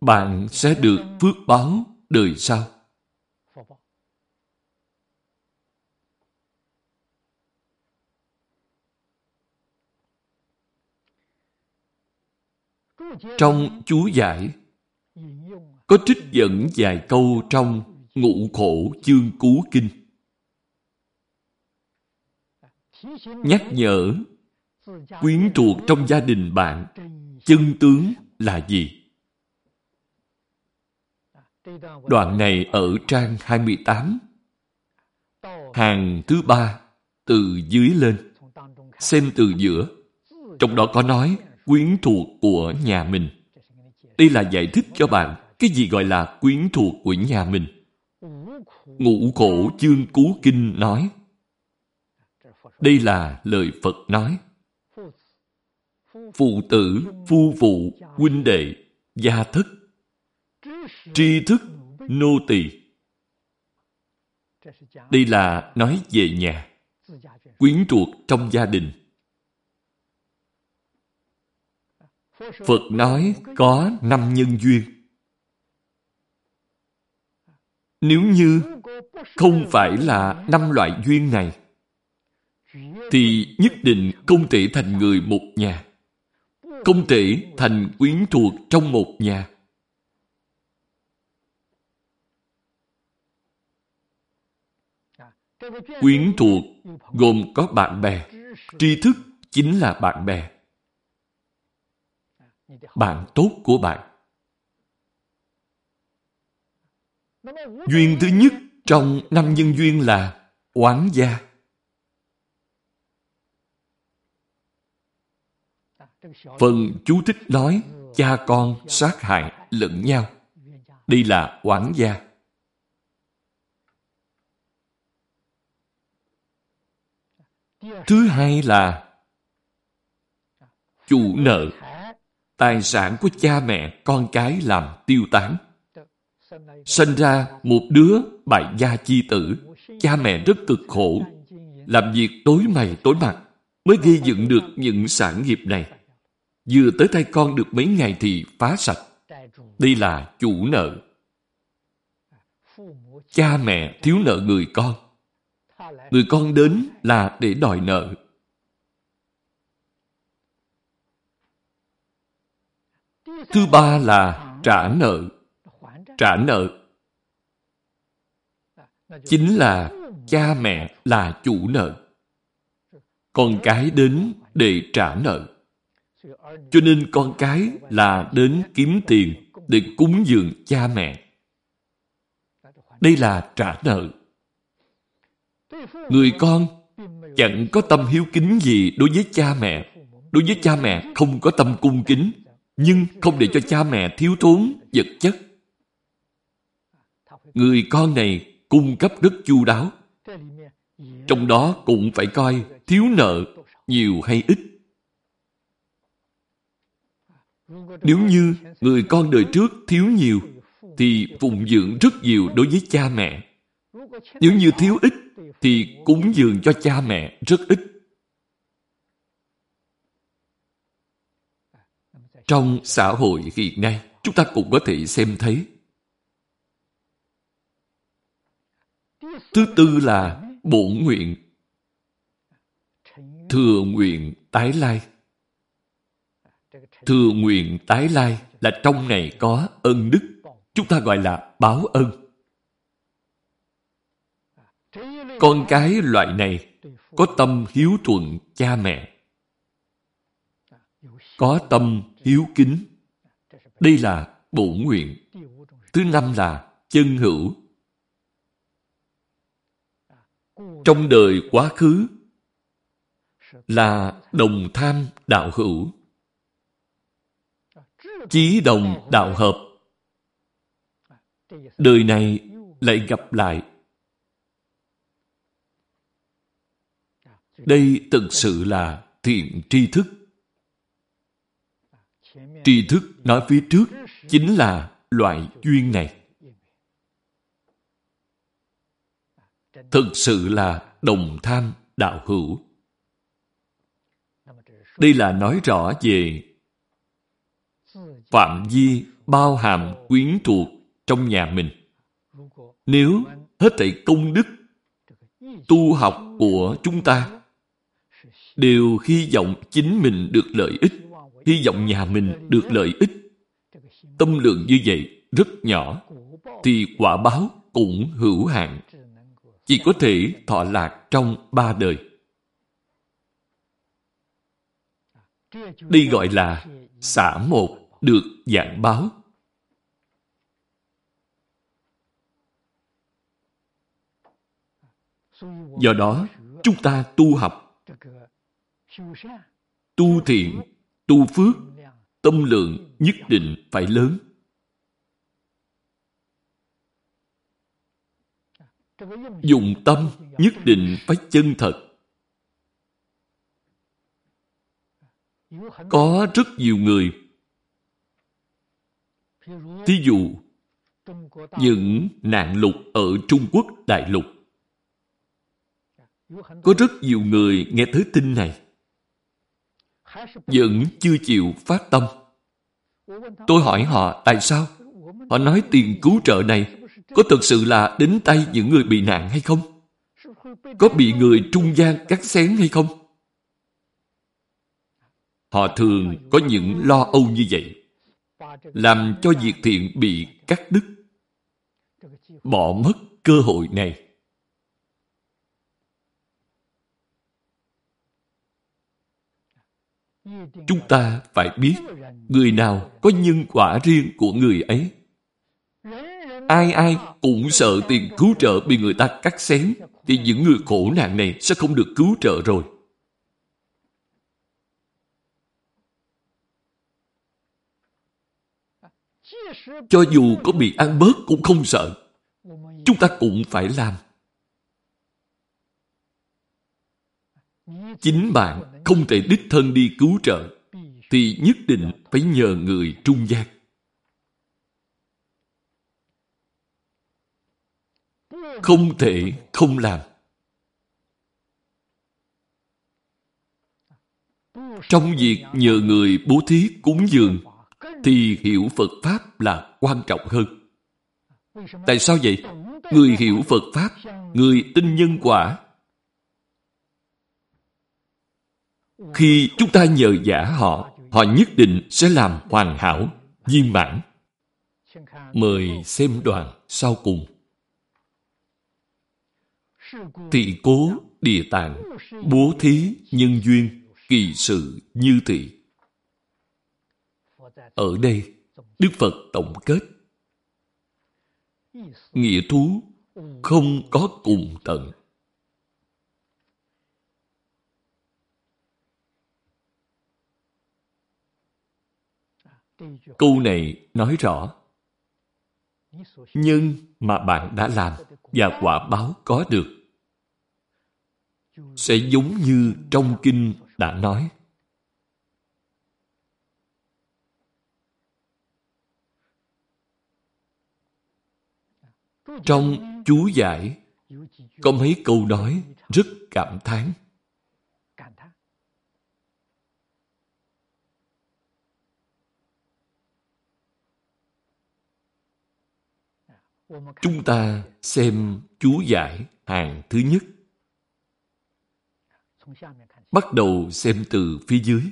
Bạn sẽ được phước báo đời sau. Trong chú giải có trích dẫn vài câu trong ngũ khổ chương cú kinh. Nhắc nhở, quyến thuộc trong gia đình bạn, chân tướng là gì? Đoạn này ở trang 28 hàng thứ ba, từ dưới lên. Xem từ giữa. Trong đó có nói quyến thuộc của nhà mình. Đây là giải thích cho bạn cái gì gọi là quyến thuộc của nhà mình. Ngũ khổ chương cú kinh nói. Đây là lời Phật nói. Phụ tử, phu phụ, huynh đệ, gia thất, tri thức, nô tỳ. Đây là nói về nhà, quyến thuộc trong gia đình. Phật nói có năm nhân duyên. Nếu như không phải là năm loại duyên này, thì nhất định không thể thành người một nhà. Không thể thành quyến thuộc trong một nhà. Quyến thuộc gồm có bạn bè. Tri thức chính là bạn bè. Bạn tốt của bạn. Duyên thứ nhất trong năm nhân duyên là oán gia. Phần chú thích nói cha con sát hại lẫn nhau. Đây là oán gia. Thứ hai là chủ nợ. Tài sản của cha mẹ, con cái làm tiêu tán. Sinh ra một đứa bại gia chi tử, cha mẹ rất cực khổ, làm việc tối mày tối mặt mới gây dựng được những sản nghiệp này. Vừa tới tay con được mấy ngày thì phá sạch. Đây là chủ nợ. Cha mẹ thiếu nợ người con. Người con đến là để đòi nợ. Thứ ba là trả nợ. Trả nợ chính là cha mẹ là chủ nợ. Con cái đến để trả nợ. Cho nên con cái là đến kiếm tiền để cúng dường cha mẹ. Đây là trả nợ. Người con chẳng có tâm hiếu kính gì đối với cha mẹ. Đối với cha mẹ không có tâm cung kính, nhưng không để cho cha mẹ thiếu thốn vật chất. Người con này cung cấp rất chu đáo. Trong đó cũng phải coi thiếu nợ nhiều hay ít. Nếu như người con đời trước thiếu nhiều, thì phụng dưỡng rất nhiều đối với cha mẹ. Nếu như thiếu ít, thì cúng dường cho cha mẹ rất ít. Trong xã hội hiện nay, chúng ta cũng có thể xem thấy. Thứ tư là bổn nguyện. Thừa nguyện tái lai. Thừa nguyện tái lai là trong này có ân đức. Chúng ta gọi là báo ân. Con cái loại này có tâm hiếu thuận cha mẹ. Có tâm hiếu kính. Đây là bổn nguyện. Thứ năm là chân hữu. Trong đời quá khứ là đồng tham đạo hữu. Chí đồng đạo hợp. Đời này lại gặp lại Đây thực sự là thiện tri thức. Tri thức nói phía trước chính là loại duyên này. Thực sự là đồng tham đạo hữu. Đây là nói rõ về phạm vi bao hàm quyến thuộc trong nhà mình. Nếu hết thảy công đức tu học của chúng ta đều hy vọng chính mình được lợi ích, hy vọng nhà mình được lợi ích. Tâm lượng như vậy rất nhỏ, thì quả báo cũng hữu hạn. Chỉ có thể thọ lạc trong ba đời. Đây gọi là xả một được dạng báo. Do đó, chúng ta tu học Tu thiện, tu phước, tâm lượng nhất định phải lớn. Dùng tâm nhất định phải chân thật. Có rất nhiều người Thí dụ, những nạn lục ở Trung Quốc đại lục. Có rất nhiều người nghe tới tin này, vẫn chưa chịu phát tâm. Tôi hỏi họ tại sao? Họ nói tiền cứu trợ này có thực sự là đến tay những người bị nạn hay không? Có bị người trung gian cắt xén hay không? Họ thường có những lo âu như vậy, làm cho việc thiện bị cắt đứt, bỏ mất cơ hội này chúng ta phải biết người nào có nhân quả riêng của người ấy ai ai cũng sợ tiền cứu trợ bị người ta cắt xén thì những người khổ nạn này sẽ không được cứu trợ rồi Cho dù có bị ăn bớt cũng không sợ. Chúng ta cũng phải làm. Chính bạn không thể đích thân đi cứu trợ, thì nhất định phải nhờ người trung gian. Không thể không làm. Trong việc nhờ người bố thí cúng dường thì hiểu Phật Pháp là quan trọng hơn. Tại sao vậy? Người hiểu Phật Pháp, người tin nhân quả. Khi chúng ta nhờ giả họ, họ nhất định sẽ làm hoàn hảo, viên mãn. Mời xem đoạn sau cùng. Thị cố, địa tạng, bố thí, nhân duyên, kỳ sự, như thị. Ở đây, Đức Phật tổng kết. Nghĩa thú không có cùng tận. Câu này nói rõ nhân mà bạn đã làm và quả báo có được sẽ giống như trong kinh đã nói Trong chú giải, có mấy câu nói rất cảm thán. Chúng ta xem chú giải hàng thứ nhất. Bắt đầu xem từ phía dưới.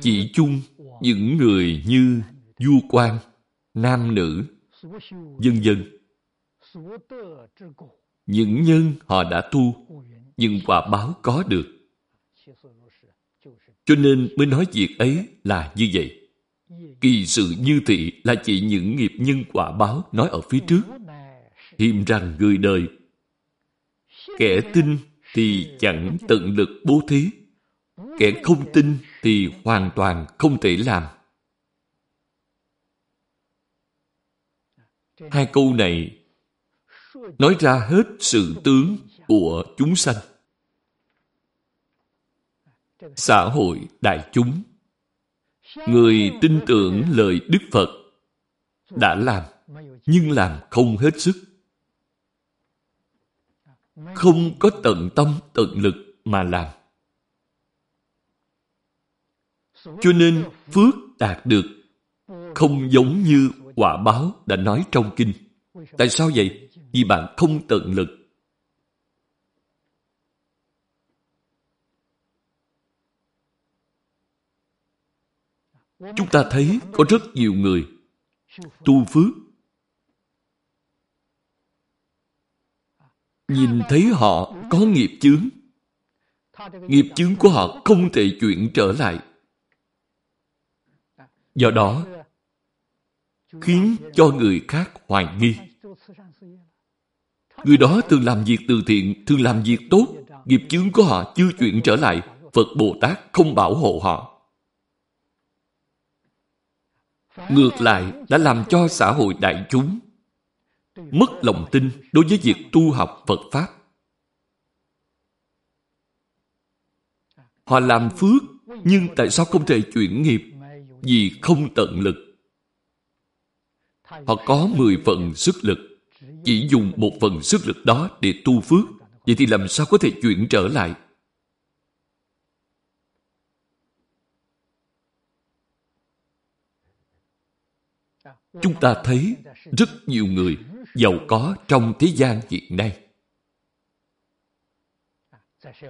Chỉ chung những người như du quan nam nữ, dân dân. Những nhân họ đã tu, những quả báo có được. Cho nên mới nói việc ấy là như vậy. Kỳ sự như thị là chỉ những nghiệp nhân quả báo nói ở phía trước. Hiềm rằng người đời. Kẻ tin thì chẳng tận lực bố thí. Kẻ không tin thì hoàn toàn không thể làm. Hai câu này nói ra hết sự tướng của chúng sanh. Xã hội đại chúng Người tin tưởng lời Đức Phật đã làm, nhưng làm không hết sức. Không có tận tâm, tận lực mà làm. Cho nên phước đạt được không giống như quả báo đã nói trong kinh. Tại sao vậy? Vì bạn không tận lực. Chúng ta thấy có rất nhiều người tu phước. Nhìn thấy họ có nghiệp chướng. Nghiệp chướng của họ không thể chuyển trở lại. Do đó, khiến cho người khác hoài nghi. Người đó thường làm việc từ thiện, thường làm việc tốt, nghiệp chướng của họ chưa chuyển trở lại, Phật Bồ Tát không bảo hộ họ. Ngược lại đã làm cho xã hội đại chúng mất lòng tin đối với việc tu học Phật Pháp. Họ làm phước, nhưng tại sao không thể chuyển nghiệp vì không tận lực? Họ có 10 phần sức lực, chỉ dùng một phần sức lực đó để tu phước, vậy thì làm sao có thể chuyển trở lại? Chúng ta thấy rất nhiều người giàu có trong thế gian hiện nay.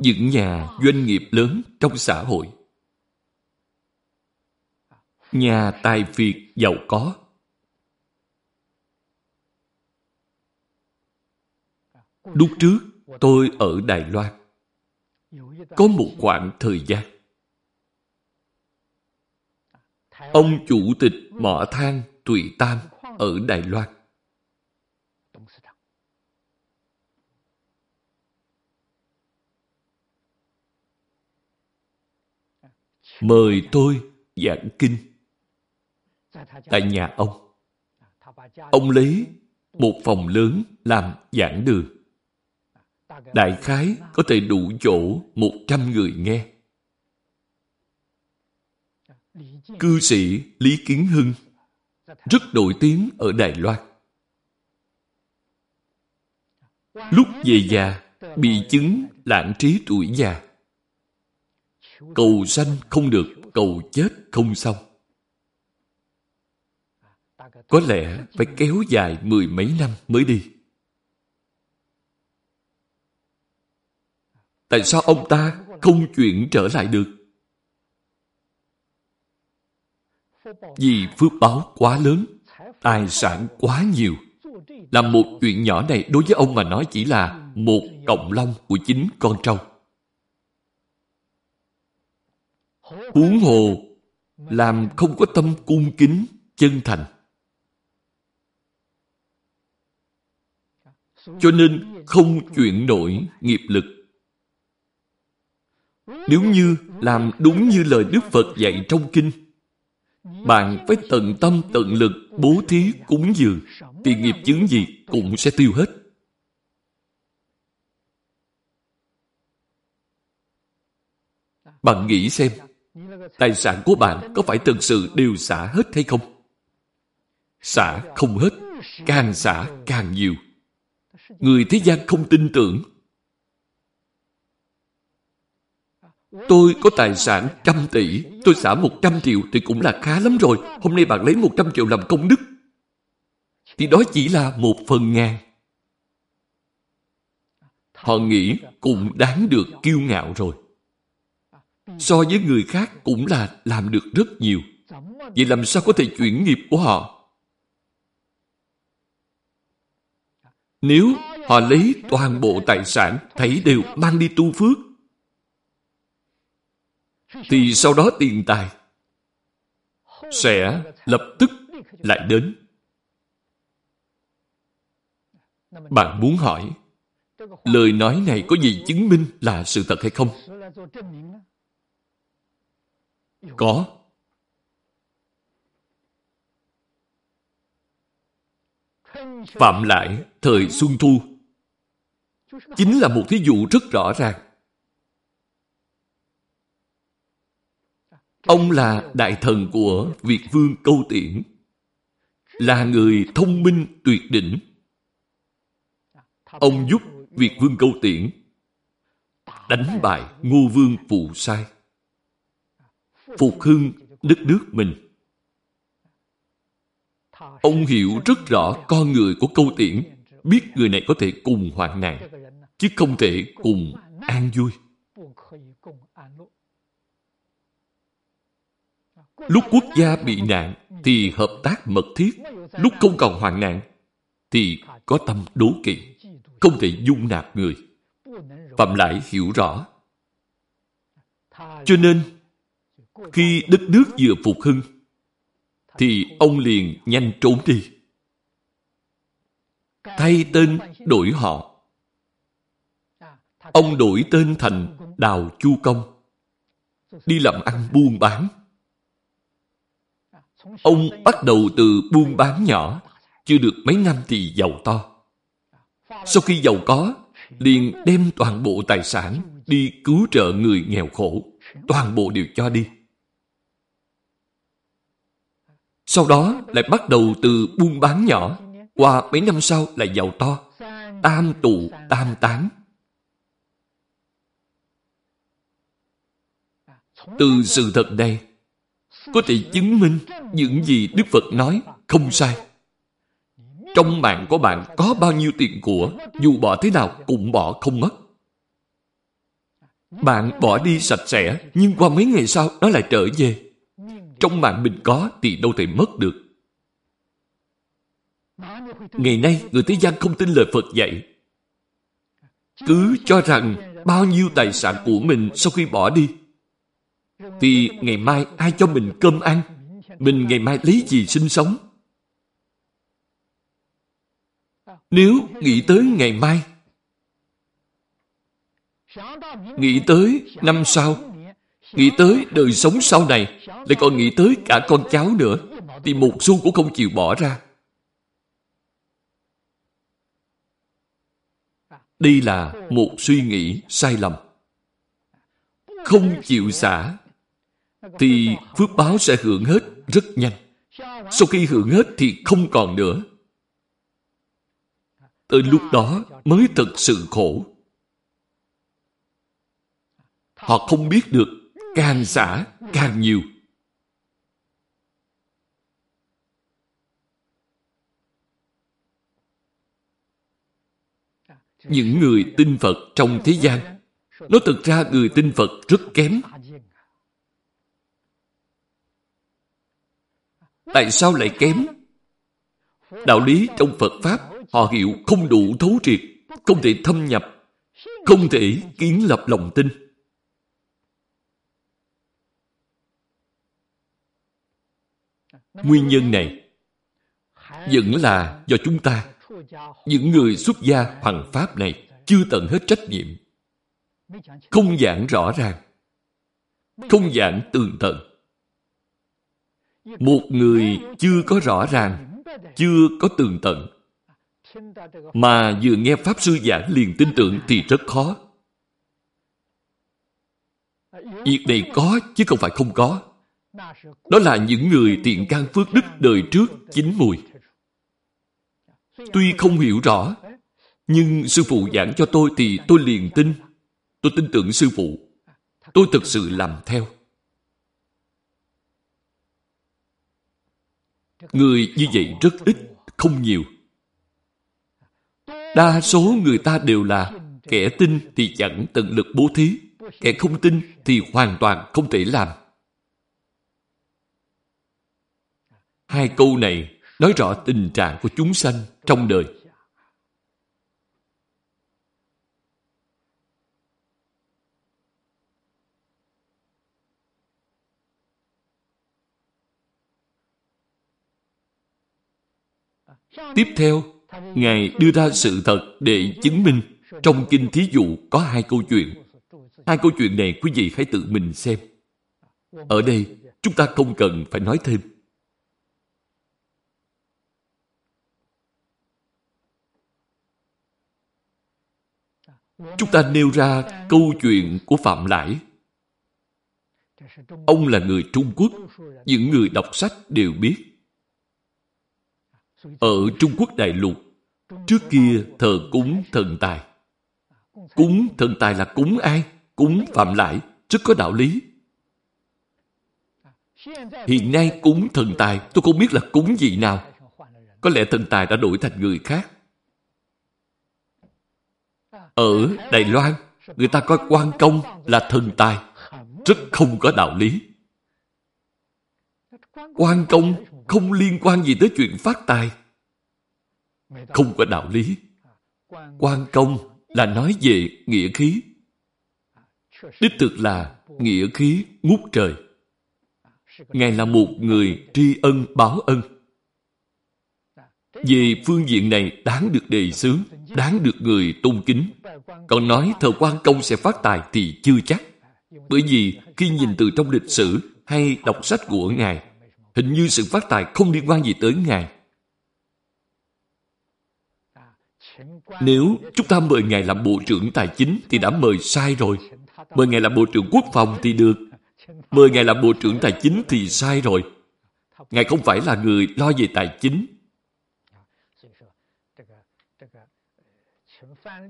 Những nhà doanh nghiệp lớn trong xã hội. Nhà tài phiệt giàu có. Lúc trước, tôi ở Đài Loan. Có một khoảng thời gian. Ông chủ tịch mỏ than Tùy Tam ở Đài Loan. Mời tôi giảng kinh tại nhà ông. Ông lấy một phòng lớn làm giảng đường. Đại khái có thể đủ chỗ một trăm người nghe. Cư sĩ Lý Kiến Hưng rất nổi tiếng ở Đài Loan. Lúc về già, bị chứng lãng trí tuổi già. Cầu sanh không được, cầu chết không xong. Có lẽ phải kéo dài mười mấy năm mới đi. Tại sao ông ta không chuyển trở lại được? Vì phước báo quá lớn, tài sản quá nhiều. Làm một chuyện nhỏ này đối với ông mà nói chỉ là một cộng long của chính con trâu. Huống hồ, làm không có tâm cung kính, chân thành. Cho nên không chuyển nổi nghiệp lực. Nếu như làm đúng như lời Đức Phật dạy trong kinh, bạn phải tận tâm tận lực bố thí cúng dường thì nghiệp chứng gì cũng sẽ tiêu hết. Bạn nghĩ xem, tài sản của bạn có phải thực sự đều xả hết hay không? Xả không hết, càng xả càng nhiều. Người thế gian không tin tưởng Tôi có tài sản trăm tỷ, tôi xả một trăm triệu thì cũng là khá lắm rồi. Hôm nay bạn lấy một trăm triệu làm công đức. Thì đó chỉ là một phần ngàn. Họ nghĩ cũng đáng được kiêu ngạo rồi. So với người khác cũng là làm được rất nhiều. Vậy làm sao có thể chuyển nghiệp của họ? Nếu họ lấy toàn bộ tài sản thấy đều mang đi tu phước thì sau đó tiền tài sẽ lập tức lại đến. Bạn muốn hỏi, lời nói này có gì chứng minh là sự thật hay không? Có. Phạm lại thời Xuân Thu chính là một thí dụ rất rõ ràng. Ông là đại thần của Việt Vương Câu Tiễn, là người thông minh tuyệt đỉnh. Ông giúp Việt Vương Câu Tiễn đánh bại Ngô Vương Phụ Sai, phục hưng đất nước mình. Ông hiểu rất rõ con người của Câu Tiễn, biết người này có thể cùng hoạn nạn, chứ không thể cùng an vui. Lúc quốc gia bị nạn thì hợp tác mật thiết. Lúc không còn hoạn nạn thì có tâm đố kỵ, không thể dung nạp người. Phạm lại hiểu rõ. Cho nên, khi đất nước vừa phục hưng, thì ông liền nhanh trốn đi. Thay tên đổi họ. Ông đổi tên thành Đào Chu Công. Đi làm ăn buôn bán Ông bắt đầu từ buôn bán nhỏ, chưa được mấy năm thì giàu to. Sau khi giàu có, liền đem toàn bộ tài sản đi cứu trợ người nghèo khổ. Toàn bộ đều cho đi. Sau đó lại bắt đầu từ buôn bán nhỏ. Qua mấy năm sau lại giàu to. Tam tụ tam tán. Từ sự thật này, có thể chứng minh những gì Đức Phật nói không sai. Trong mạng của bạn có bao nhiêu tiền của, dù bỏ thế nào cũng bỏ không mất. Bạn bỏ đi sạch sẽ, nhưng qua mấy ngày sau nó lại trở về. Trong mạng mình có thì đâu thể mất được. Ngày nay, người thế gian không tin lời Phật dạy. Cứ cho rằng bao nhiêu tài sản của mình sau khi bỏ đi, thì ngày mai ai cho mình cơm ăn? Mình ngày mai lấy gì sinh sống? Nếu nghĩ tới ngày mai, nghĩ tới năm sau, nghĩ tới đời sống sau này, lại còn nghĩ tới cả con cháu nữa, thì một xu cũng không chịu bỏ ra. Đây là một suy nghĩ sai lầm. Không chịu xả, thì phước báo sẽ hưởng hết rất nhanh. Sau khi hưởng hết thì không còn nữa. Tới lúc đó mới thật sự khổ. Họ không biết được càng xả càng nhiều. Những người tin Phật trong thế gian, nó thực ra người tin Phật rất kém. Tại sao lại kém? Đạo lý trong Phật Pháp họ hiểu không đủ thấu triệt, không thể thâm nhập, không thể kiến lập lòng tin. Nguyên nhân này vẫn là do chúng ta, những người xuất gia hoằng Pháp này chưa tận hết trách nhiệm. Không giảng rõ ràng, không giảng tường tận. Một người chưa có rõ ràng, chưa có tường tận, mà vừa nghe Pháp Sư giảng liền tin tưởng thì rất khó. Việc này có chứ không phải không có. Đó là những người tiện can phước đức đời trước chín mùi. Tuy không hiểu rõ, nhưng sư phụ giảng cho tôi thì tôi liền tin. Tôi tin tưởng sư phụ. Tôi thực sự làm theo. Người như vậy rất ít, không nhiều. Đa số người ta đều là kẻ tin thì chẳng tận lực bố thí, kẻ không tin thì hoàn toàn không thể làm. Hai câu này nói rõ tình trạng của chúng sanh trong đời. Tiếp theo, Ngài đưa ra sự thật để chứng minh trong kinh thí dụ có hai câu chuyện. Hai câu chuyện này quý vị hãy tự mình xem. Ở đây, chúng ta không cần phải nói thêm. Chúng ta nêu ra câu chuyện của Phạm Lãi. Ông là người Trung Quốc, những người đọc sách đều biết. Ở Trung Quốc đại lục, trước kia thờ cúng thần tài. Cúng thần tài là cúng ai? Cúng Phạm Lãi, rất có đạo lý. Hiện nay cúng thần tài, tôi không biết là cúng gì nào. Có lẽ thần tài đã đổi thành người khác. Ở Đài Loan, người ta coi quan công là thần tài. Rất không có đạo lý. Quan công không liên quan gì tới chuyện phát tài. Không có đạo lý. Quan công là nói về nghĩa khí. Đích thực là nghĩa khí ngút trời. Ngài là một người tri ân báo ân. Về phương diện này đáng được đề xướng, đáng được người tôn kính. Còn nói thờ quan công sẽ phát tài thì chưa chắc. Bởi vì khi nhìn từ trong lịch sử hay đọc sách của Ngài, hình như sự phát tài không liên quan gì tới Ngài. Nếu chúng ta mời Ngài làm Bộ trưởng Tài chính thì đã mời sai rồi. Mời Ngài làm Bộ trưởng Quốc phòng thì được. Mời Ngài làm Bộ trưởng Tài chính thì sai rồi. Ngài không phải là người lo về tài chính.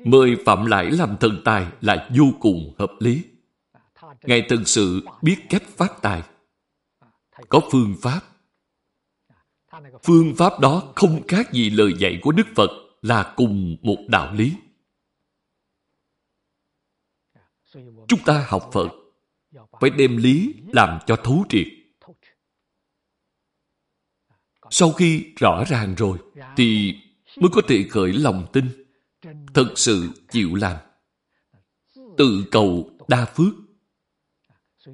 Mời Phạm Lãi làm thần tài là vô cùng hợp lý. Ngài thực sự biết cách phát tài. Có phương pháp. Phương pháp đó không khác gì lời dạy của Đức Phật là cùng một đạo lý. Chúng ta học Phật, phải đem lý làm cho thấu triệt. Sau khi rõ ràng rồi, thì mới có thể khởi lòng tin thật sự chịu làm. Tự cầu đa phước.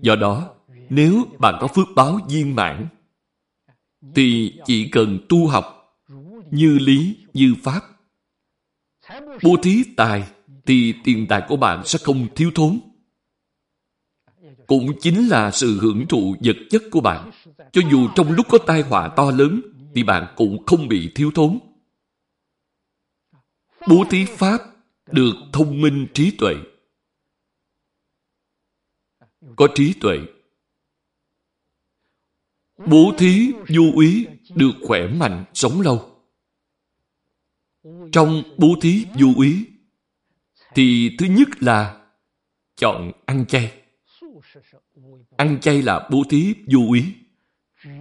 Do đó, nếu bạn có phước báo viên mãn, thì chỉ cần tu học như lý, như pháp, bố thí tài, thì tiền tài của bạn sẽ không thiếu thốn. Cũng chính là sự hưởng thụ vật chất của bạn. Cho dù trong lúc có tai họa to lớn, thì bạn cũng không bị thiếu thốn bố thí pháp được thông minh trí tuệ. Có trí tuệ. Bố thí du ý được khỏe mạnh sống lâu. Trong bố thí du ý, thì thứ nhất là chọn ăn chay. Ăn chay là bố thí du ý.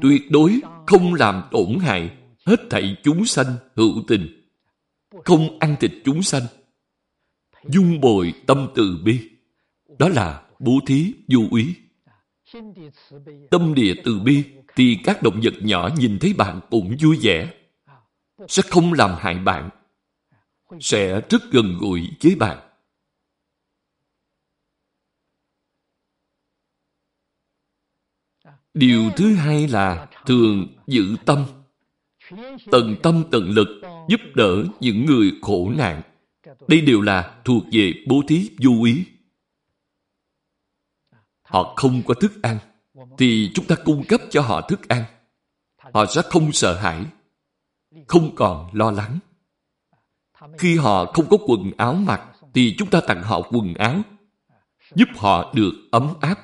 Tuyệt đối không làm tổn hại hết thảy chúng sanh hữu tình không ăn thịt chúng sanh. Dung bồi tâm từ bi. Đó là bố thí du úy tâm địa từ bi thì các động vật nhỏ nhìn thấy bạn cũng vui vẻ. Sẽ không làm hại bạn. Sẽ rất gần gũi với bạn. Điều thứ hai là thường giữ tâm tận tâm tận lực giúp đỡ những người khổ nạn. Đây đều là thuộc về bố thí vô ý. Họ không có thức ăn, thì chúng ta cung cấp cho họ thức ăn. Họ sẽ không sợ hãi, không còn lo lắng. Khi họ không có quần áo mặc, thì chúng ta tặng họ quần áo, giúp họ được ấm áp,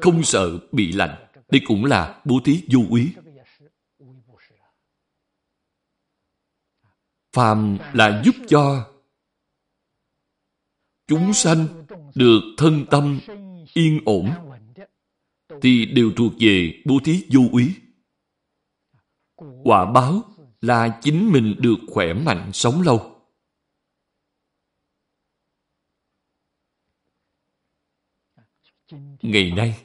không sợ bị lạnh. Đây cũng là bố thí vô ý. Phàm là giúp cho. Chúng sanh được thân tâm yên ổn thì đều thuộc về bố thí vô úy. Quả báo là chính mình được khỏe mạnh sống lâu. Ngày nay,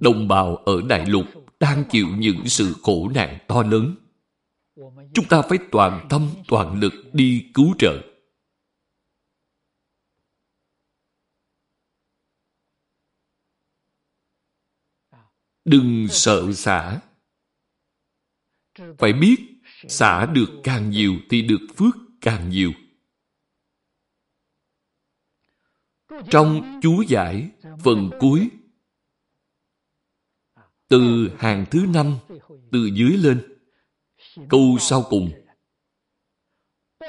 đồng bào ở đại lục đang chịu những sự khổ nạn to lớn chúng ta phải toàn tâm, toàn lực đi cứu trợ. Đừng sợ xả. Phải biết, xả được càng nhiều thì được phước càng nhiều. Trong chú giải phần cuối, từ hàng thứ năm, từ dưới lên Câu sau cùng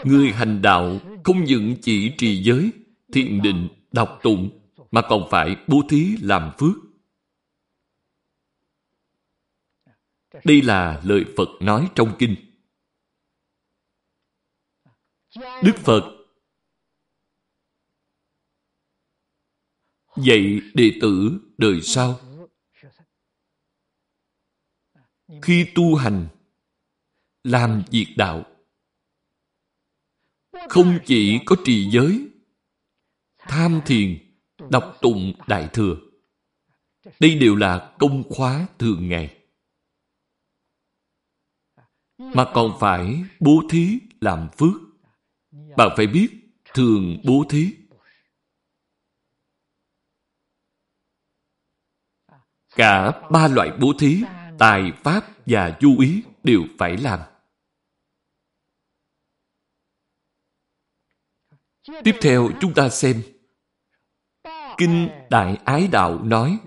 Người hành đạo không những chỉ trì giới, thiện định, đọc tụng, mà còn phải bố thí làm phước. Đây là lời Phật nói trong kinh. Đức Phật dạy đệ tử đời sau khi tu hành làm việc đạo. Không chỉ có trì giới, tham thiền, đọc tụng đại thừa, đây đều là công khóa thường ngày. Mà còn phải bố thí làm phước. Bạn phải biết thường bố thí. Cả ba loại bố thí, tài, pháp và du ý đều phải làm. Tiếp theo chúng ta xem Kinh Đại Ái Đạo nói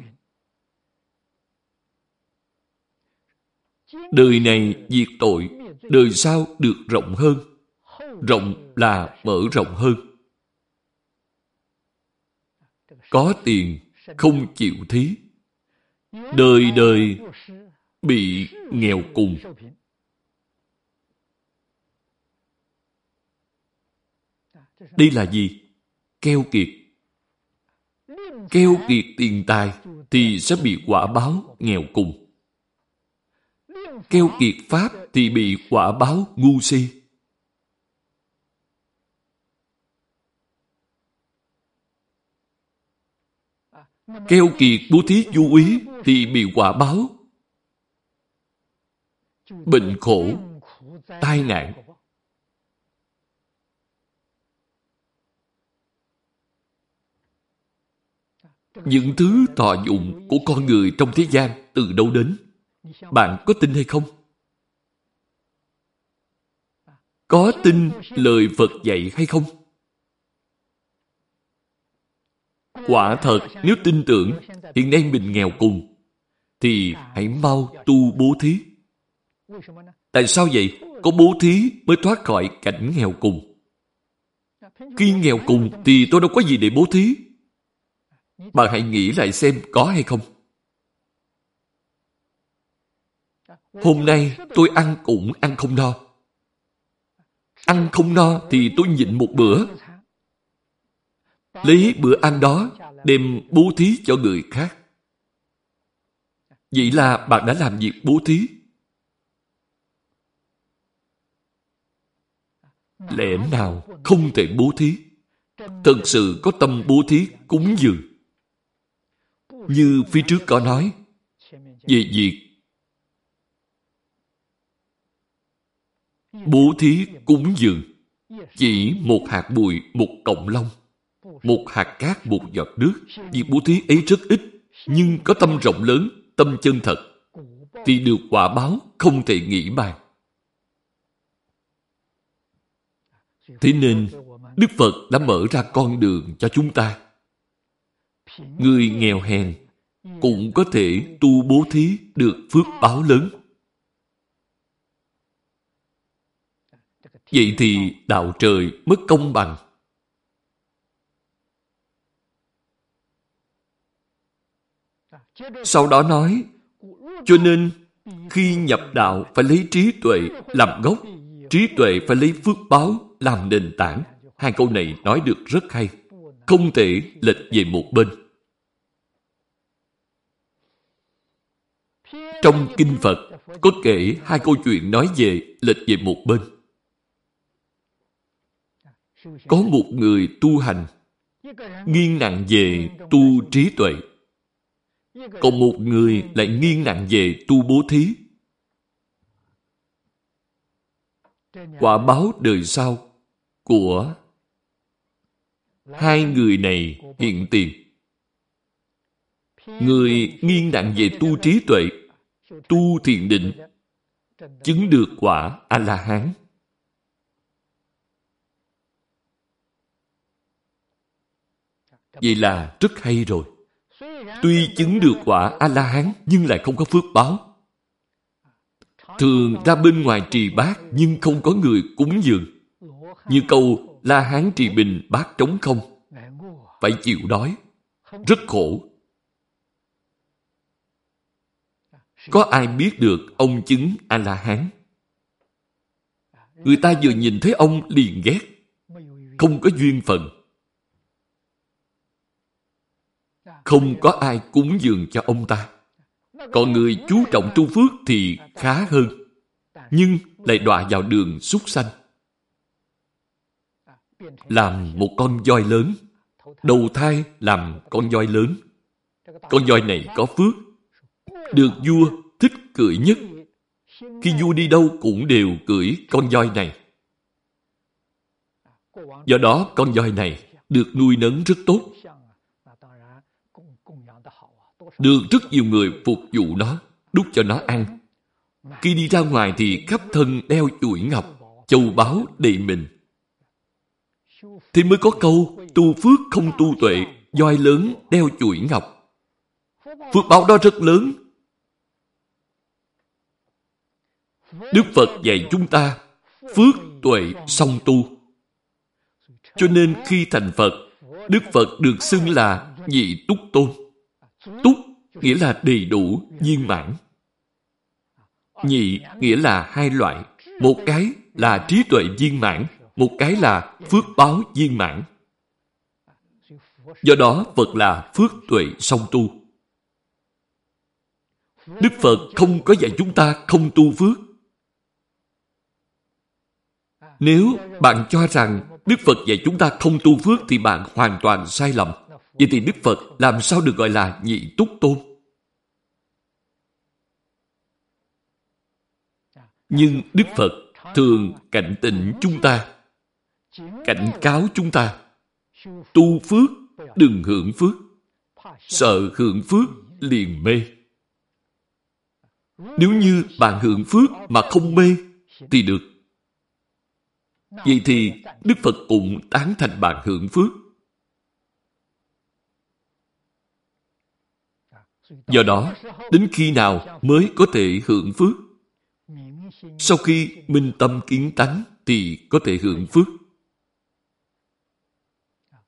Đời này diệt tội, đời sau được rộng hơn. Rộng là mở rộng hơn. Có tiền, không chịu thí. Đời đời bị nghèo cùng. Đây là gì? Keo kiệt. Keo kiệt tiền tài thì sẽ bị quả báo nghèo cùng. Keo kiệt pháp thì bị quả báo ngu si. Keo kiệt bố thí du ý thì bị quả báo. Bệnh khổ, tai nạn. Những thứ thọ dụng của con người trong thế gian từ đâu đến? Bạn có tin hay không? Có tin lời Phật dạy hay không? Quả thật, nếu tin tưởng hiện nay mình nghèo cùng, thì hãy mau tu bố thí. Tại sao vậy? Có bố thí mới thoát khỏi cảnh nghèo cùng. Khi nghèo cùng thì tôi đâu có gì để bố thí. Bạn hãy nghĩ lại xem có hay không. Hôm nay tôi ăn cũng ăn không no. Ăn không no thì tôi nhịn một bữa. Lấy bữa ăn đó, đem bố thí cho người khác. Vậy là bạn đã làm việc bố thí. Lẽ nào không thể bố thí? Thật sự có tâm bố thí cúng dường. Như phía trước có nói, về việc bố thí cúng dường chỉ một hạt bụi một cọng lông một hạt cát một giọt nước. Việc bố thí ấy rất ít nhưng có tâm rộng lớn tâm chân thật thì được quả báo không thể nghĩ bàn. Thế nên đức phật đã mở ra con đường cho chúng ta người nghèo hèn cũng có thể tu bố thí được phước báo lớn Vậy thì đạo trời mất công bằng. Sau đó nói, cho nên khi nhập đạo phải lấy trí tuệ làm gốc, trí tuệ phải lấy phước báo làm nền tảng. Hai câu này nói được rất hay. Không thể lệch về một bên. Trong Kinh Phật có kể hai câu chuyện nói về lệch về một bên. Có một người tu hành nghiêng nặng về tu trí tuệ. Còn một người lại nghiêng nặng về tu bố thí. Quả báo đời sau của hai người này hiện tiền. Người nghiêng nặng về tu trí tuệ, tu thiền định, chứng được quả A-la-hán. Vậy là rất hay rồi. Tuy chứng được quả A-la-hán nhưng lại không có phước báo. Thường ra bên ngoài trì bát nhưng không có người cúng dường. Như câu La Hán trì bình bát trống không. Phải chịu đói. Rất khổ. Có ai biết được ông chứng A-la-hán? Người ta vừa nhìn thấy ông liền ghét. Không có duyên phận. không có ai cúng dường cho ông ta. Còn người chú trọng tu phước thì khá hơn, nhưng lại đọa vào đường súc sanh. Làm một con voi lớn, đầu thai làm con voi lớn. Con voi này có phước, được vua thích cưỡi nhất. Khi vua đi đâu cũng đều cưỡi con voi này. Do đó con voi này được nuôi nấng rất tốt được rất nhiều người phục vụ nó, đút cho nó ăn. Khi đi ra ngoài thì khắp thân đeo chuỗi ngọc, châu báu đầy mình. Thì mới có câu tu phước không tu tuệ, voi lớn đeo chuỗi ngọc. Phước báo đó rất lớn. Đức Phật dạy chúng ta, phước tuệ song tu. Cho nên khi thành Phật, Đức Phật được xưng là nhị túc tôn. Túc nghĩa là đầy đủ, viên mãn. Nhị nghĩa là hai loại. Một cái là trí tuệ viên mãn, một cái là phước báo viên mãn. Do đó, Phật là phước tuệ song tu. Đức Phật không có dạy chúng ta không tu phước. Nếu bạn cho rằng Đức Phật dạy chúng ta không tu phước thì bạn hoàn toàn sai lầm. Vậy thì Đức Phật làm sao được gọi là nhị túc tôn? Nhưng Đức Phật thường cảnh tỉnh chúng ta, cảnh cáo chúng ta, tu phước đừng hưởng phước, sợ hưởng phước liền mê. Nếu như bạn hưởng phước mà không mê thì được. Vậy thì Đức Phật cũng tán thành bạn hưởng phước. Do đó, đến khi nào mới có thể hưởng phước? Sau khi minh tâm kiến tánh thì có thể hưởng phước.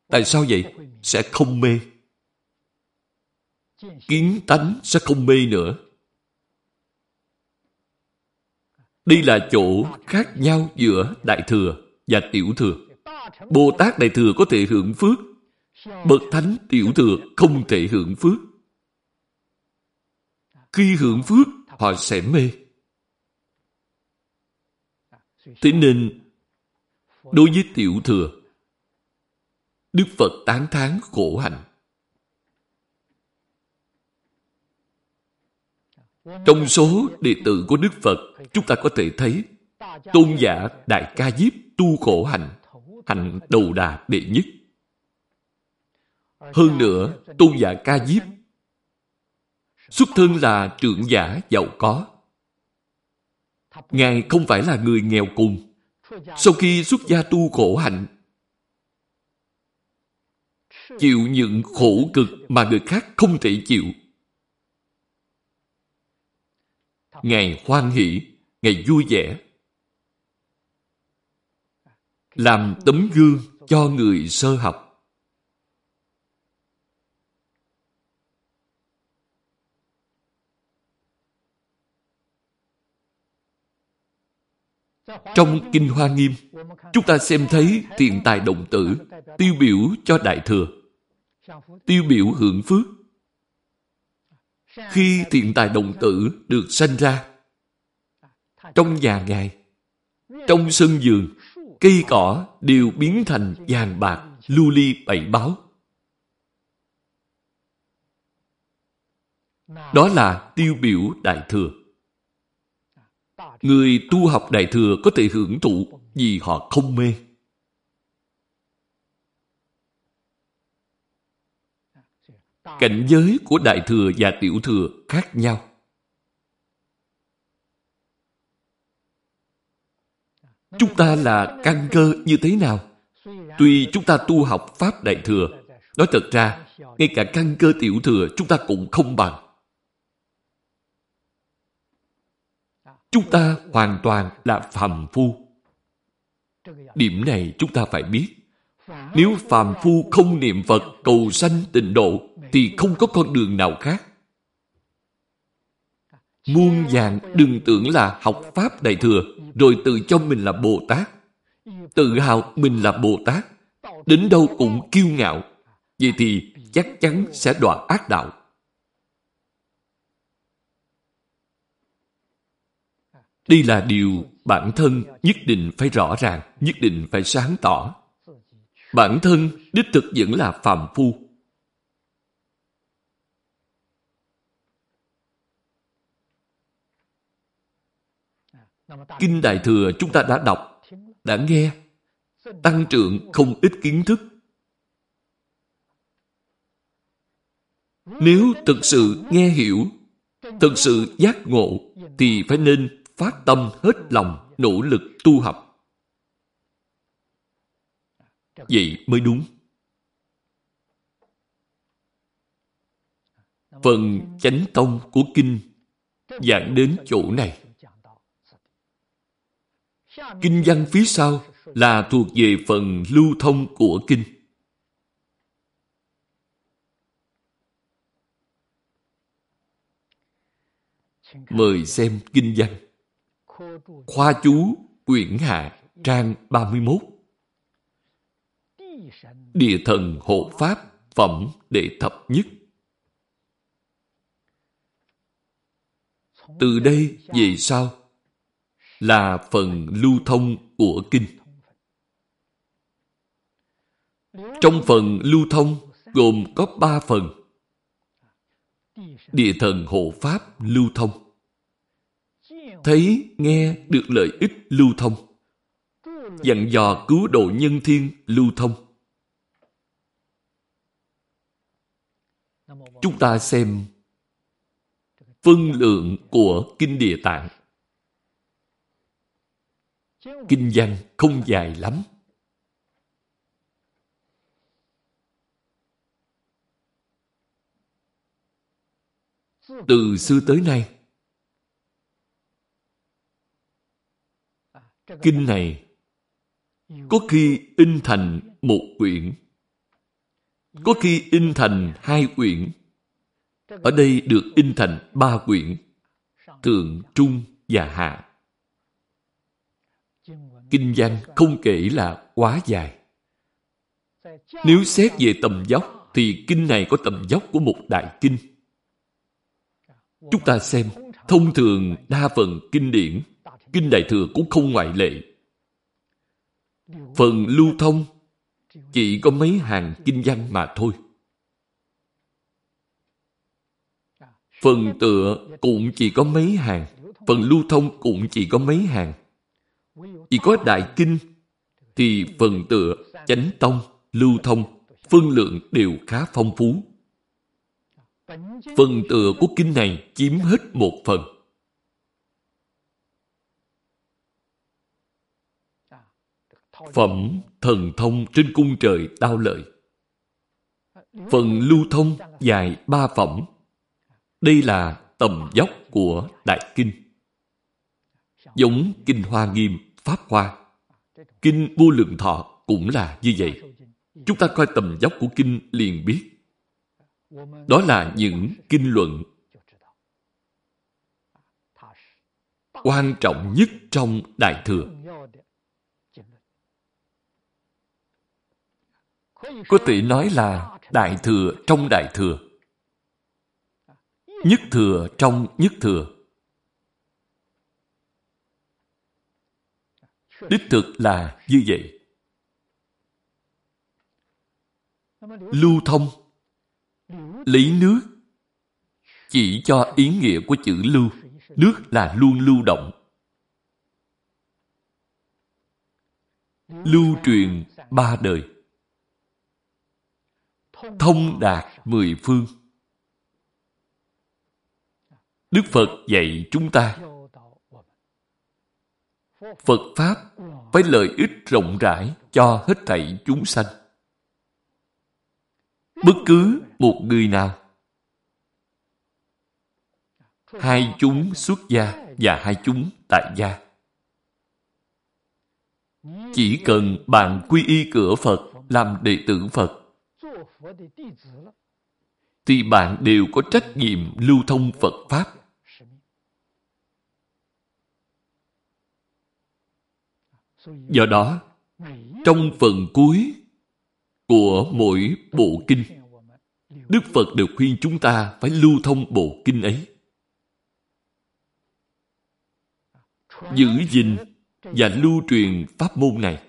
Tại sao vậy? Sẽ không mê. Kiến tánh sẽ không mê nữa. Đây là chỗ khác nhau giữa Đại Thừa và Tiểu Thừa. Bồ Tát Đại Thừa có thể hưởng phước. Bậc Thánh Tiểu Thừa không thể hưởng phước. Khi hưởng phước, họ sẽ mê. Thế nên, đối với Tiểu Thừa, Đức Phật tán thán khổ hạnh. Trong số đệ tử của Đức Phật, chúng ta có thể thấy tôn giả Đại Ca Diếp tu khổ hạnh, hạnh đầu đà đệ nhất. Hơn nữa, tôn giả Ca Diếp xuất thân là trưởng giả giàu có. Ngài không phải là người nghèo cùng. Sau khi xuất gia tu khổ hạnh, chịu những khổ cực mà người khác không thể chịu. Ngài hoan hỷ, Ngài vui vẻ. Làm tấm gương cho người sơ học. Trong Kinh Hoa Nghiêm, chúng ta xem thấy thiện tài động tử tiêu biểu cho Đại Thừa. Tiêu biểu hưởng phước. Khi thiện tài đồng tử được sanh ra, trong nhà Ngài, trong sân vườn, cây cỏ đều biến thành vàng bạc, lưu ly bảy báo. Đó là tiêu biểu Đại Thừa. Người tu học Đại Thừa có thể hưởng thụ vì họ không mê. Cảnh giới của Đại Thừa và Tiểu Thừa khác nhau. Chúng ta là căn cơ như thế nào? Tuy chúng ta tu học Pháp Đại Thừa, nói thật ra, ngay cả căn cơ Tiểu Thừa chúng ta cũng không bằng. Chúng ta hoàn toàn là phàm phu. Điểm này chúng ta phải biết. Nếu phàm phu không niệm Phật cầu sanh tịnh độ thì không có con đường nào khác. Muôn vàng đừng tưởng là học Pháp Đại Thừa rồi tự cho mình là Bồ Tát. Tự hào mình là Bồ Tát. Đến đâu cũng kiêu ngạo. Vậy thì chắc chắn sẽ đọa ác đạo. Đây là điều bản thân nhất định phải rõ ràng, nhất định phải sáng tỏ. Bản thân đích thực vẫn là phàm phu. Kinh Đại Thừa chúng ta đã đọc, đã nghe, tăng trưởng không ít kiến thức. Nếu thực sự nghe hiểu, thực sự giác ngộ, thì phải nên phát tâm hết lòng nỗ lực tu học. Vậy mới đúng. Phần chánh tông của kinh giảng đến chỗ này. Kinh văn phía sau là thuộc về phần lưu thông của kinh. Mời xem kinh văn. Khoa chú quyển hạ trang 31 Địa thần hộ pháp phẩm đệ thập nhất Từ đây về sau là phần lưu thông của kinh. Trong phần lưu thông gồm có ba phần. Địa thần hộ pháp lưu thông. Thấy, nghe được lợi ích lưu thông. Dặn dò cứu độ nhân thiên lưu thông. Chúng ta xem phân lượng của Kinh Địa Tạng. Kinh văn không dài lắm. Từ xưa tới nay, Kinh này có khi in thành một quyển, có khi in thành hai quyển, ở đây được in thành ba quyển, Thượng, Trung và Hạ. Kinh văn không kể là quá dài. Nếu xét về tầm dốc, thì kinh này có tầm dốc của một đại kinh. Chúng ta xem, thông thường đa phần kinh điển, kinh đại thừa cũng không ngoại lệ. Phần lưu thông chỉ có mấy hàng kinh văn mà thôi. Phần tựa cũng chỉ có mấy hàng. Phần lưu thông cũng chỉ có mấy hàng. Chỉ có đại kinh thì phần tựa, chánh tông, lưu thông, phân lượng đều khá phong phú. Phần tựa của kinh này chiếm hết một phần. Phẩm thần thông trên cung trời đao lợi. Phần lưu thông dài ba phẩm đây là tầm dốc của Đại Kinh. Giống Kinh Hoa Nghiêm, Pháp Hoa. Kinh Vô Lượng Thọ cũng là như vậy. Chúng ta coi tầm dốc của Kinh liền biết. Đó là những kinh luận quan trọng nhất trong Đại Thừa. Có thể nói là Đại Thừa trong Đại Thừa nhất thừa trong nhất thừa. Đích thực là như vậy. Lưu thông Lấy nước chỉ cho ý nghĩa của chữ lưu. Nước là luôn lưu động. Lưu truyền ba đời. Thông đạt mười phương. Đức Phật dạy chúng ta Phật Pháp phải lợi ích rộng rãi cho hết thảy chúng sanh. Bất cứ một người nào hai chúng xuất gia và hai chúng tại gia. Chỉ cần bạn quy y cửa Phật làm đệ tử Phật thì bạn đều có trách nhiệm lưu thông Phật Pháp. Do đó, trong phần cuối của mỗi bộ kinh, Đức Phật đều khuyên chúng ta phải lưu thông bộ kinh ấy. Giữ gìn và lưu truyền pháp môn này.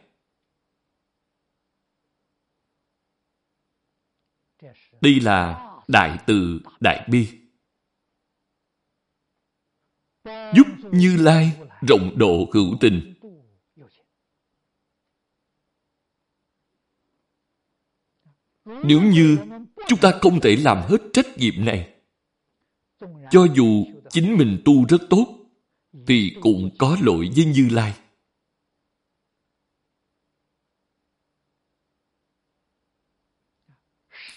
Đây là đại từ đại bi. Giúp như lai rộng độ hữu tình. Nếu như chúng ta không thể làm hết trách nhiệm này, cho dù chính mình tu rất tốt, thì cũng có lỗi với như lai.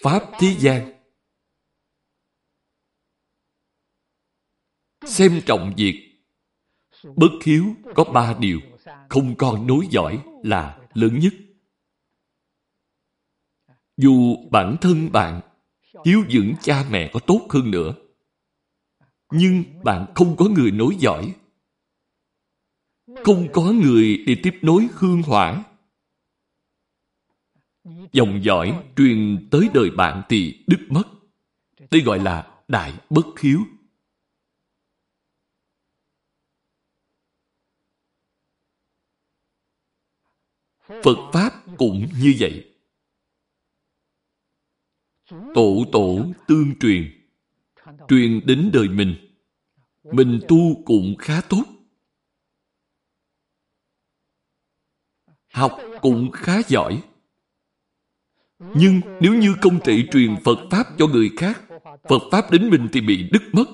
Pháp thế gian xem trọng việc bất hiếu có ba điều không con nối dõi là lớn nhất. Dù bản thân bạn hiếu dưỡng cha mẹ có tốt hơn nữa, nhưng bạn không có người nối dõi. Không có người để tiếp nối hương hỏa. Dòng dõi truyền tới đời bạn thì đứt mất. Đây gọi là đại bất hiếu. Phật Pháp cũng như vậy. Tổ tổ tương truyền, truyền đến đời mình. Mình tu cũng khá tốt. Học cũng khá giỏi. Nhưng nếu như không thể truyền Phật Pháp cho người khác, Phật Pháp đến mình thì bị đứt mất.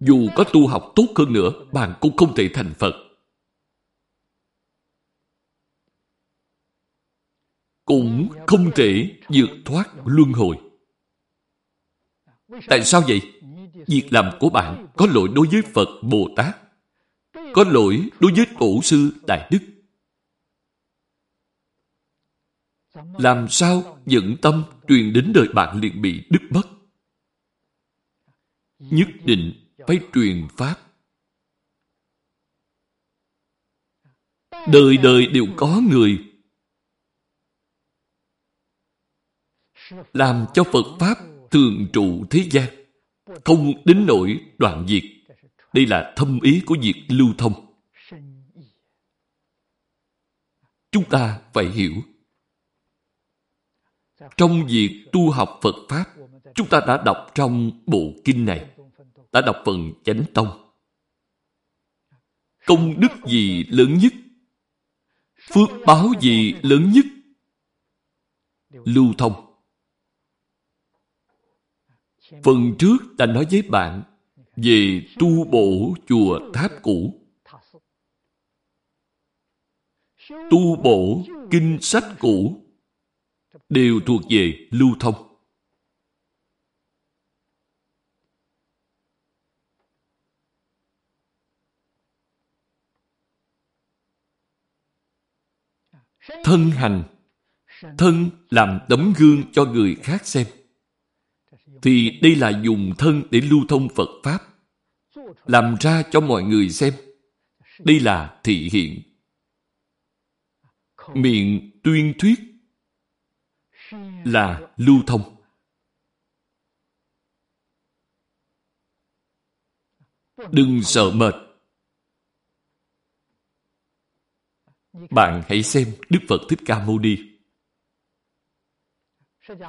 Dù có tu học tốt hơn nữa, bạn cũng không thể thành Phật. Cũng không thể vượt thoát luân hồi. Tại sao vậy? Việc làm của bạn có lỗi đối với Phật Bồ Tát, có lỗi đối với Tổ sư Đại Đức. Làm sao dẫn tâm truyền đến đời bạn liền bị đứt mất? Nhất định phải truyền Pháp. Đời đời đều có người làm cho Phật Pháp thường trụ thế gian, không đến nỗi đoạn diệt. Đây là thâm ý của việc lưu thông. Chúng ta phải hiểu. Trong việc tu học Phật Pháp, chúng ta đã đọc trong bộ kinh này, đã đọc phần chánh tông. Công đức gì lớn nhất? Phước báo gì lớn nhất? Lưu thông. Phần trước ta nói với bạn về tu bổ chùa tháp cũ. Tu bổ kinh sách cũ đều thuộc về lưu thông. Thân hành, Thân làm tấm gương cho người khác xem thì đây là dùng thân để lưu thông Phật Pháp. Làm ra cho mọi người xem. Đây là thị hiện. Miệng tuyên thuyết là lưu thông. Đừng sợ mệt. Bạn hãy xem Đức Phật Thích Ca Mâu Ni.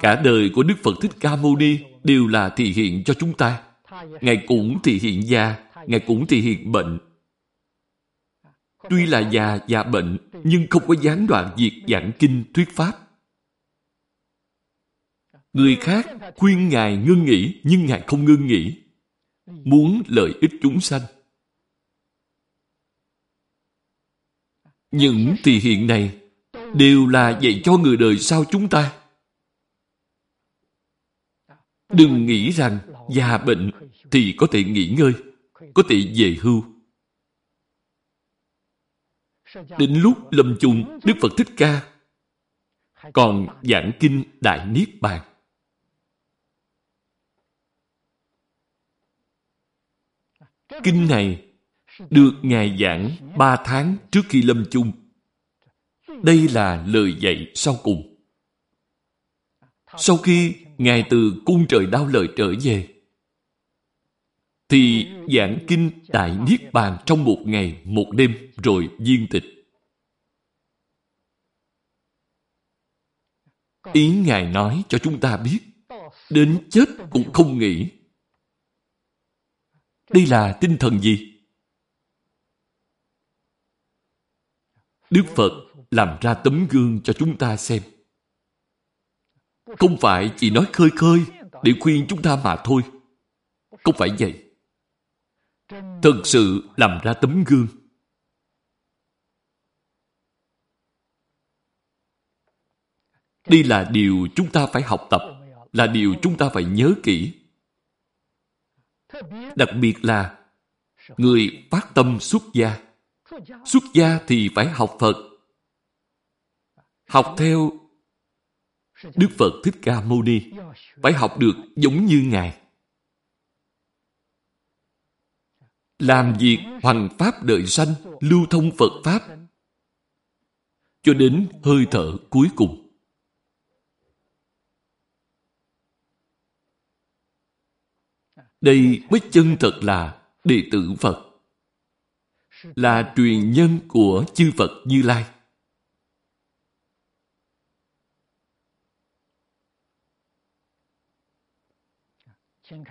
Cả đời của Đức Phật Thích Ca Mâu Ni đều là thị hiện cho chúng ta. Ngài cũng thị hiện già, Ngài cũng thị hiện bệnh. Tuy là già và bệnh, nhưng không có gián đoạn việc giảng kinh thuyết Pháp. Người khác khuyên Ngài ngưng nghỉ, nhưng Ngài không ngưng nghỉ. Muốn lợi ích chúng sanh. Những thì hiện này đều là dạy cho người đời sau chúng ta. Đừng nghĩ rằng già bệnh thì có thể nghỉ ngơi, có thể về hưu. Đến lúc lâm chung Đức Phật Thích Ca còn giảng kinh Đại Niết Bàn. Kinh này được Ngài giảng ba tháng trước khi lâm chung. Đây là lời dạy sau cùng. Sau khi Ngài từ cung trời đau lời trở về, thì giảng kinh Đại Niết Bàn trong một ngày, một đêm rồi viên tịch. Ý Ngài nói cho chúng ta biết, đến chết cũng không nghĩ. Đây là tinh thần gì? Đức Phật làm ra tấm gương cho chúng ta xem. Không phải chỉ nói khơi khơi để khuyên chúng ta mà thôi. Không phải vậy. Thật sự làm ra tấm gương. Đây là điều chúng ta phải học tập, là điều chúng ta phải nhớ kỹ. Đặc biệt là người phát tâm xuất gia. Xuất gia thì phải học Phật. Học theo Đức Phật Thích Ca Mâu Ni. Phải học được giống như Ngài. Làm việc hoằng pháp đời sanh, lưu thông Phật Pháp. Cho đến hơi thở cuối cùng. Đây mới chân thật là đệ tử Phật. Là truyền nhân của chư Phật Như Lai.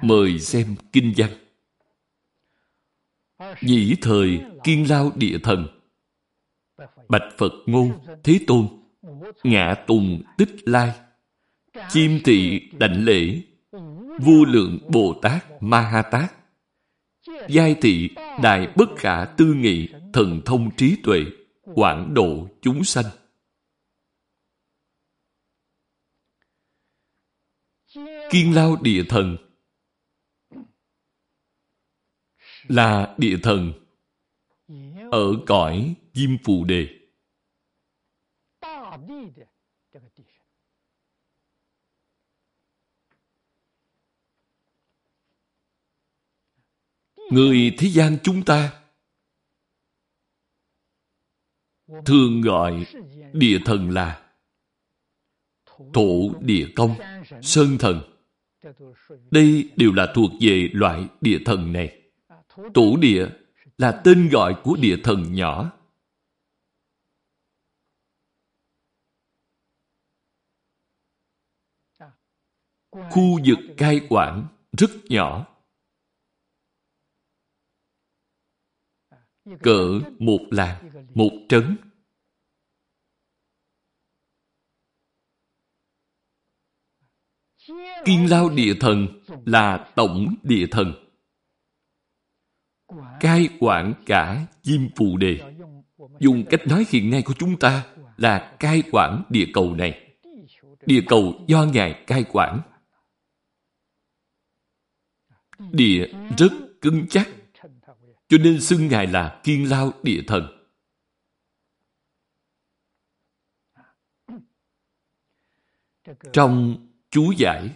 Mời xem kinh văn. Nhĩ thời kiên lao địa thần Bạch Phật ngôn Thế Tôn Ngạ tùng tích lai Chim thị đảnh lễ Vô lượng Bồ Tát Ma Ha Tát. Giai thị Đại Bất Khả Tư Nghị Thần thông trí tuệ, Quảng độ chúng sanh. Kiên lao địa thần. Là địa thần. Ở cõi Diêm Phù Đề. Người thế gian chúng ta thường gọi địa thần là thổ địa công, sơn thần. Đây đều là thuộc về loại địa thần này. Tổ địa là tên gọi của địa thần nhỏ. Khu vực cai quản rất nhỏ. Cỡ một làng, một trấn. Kiên lao địa thần là tổng địa thần cai quản cả Diêm Phù Đề. Dùng cách nói hiện nay của chúng ta là cai quản địa cầu này. Địa cầu do Ngài cai quản. Địa rất cứng chắc, cho nên xưng Ngài là Kiên Lao Địa Thần. Trong chú giải,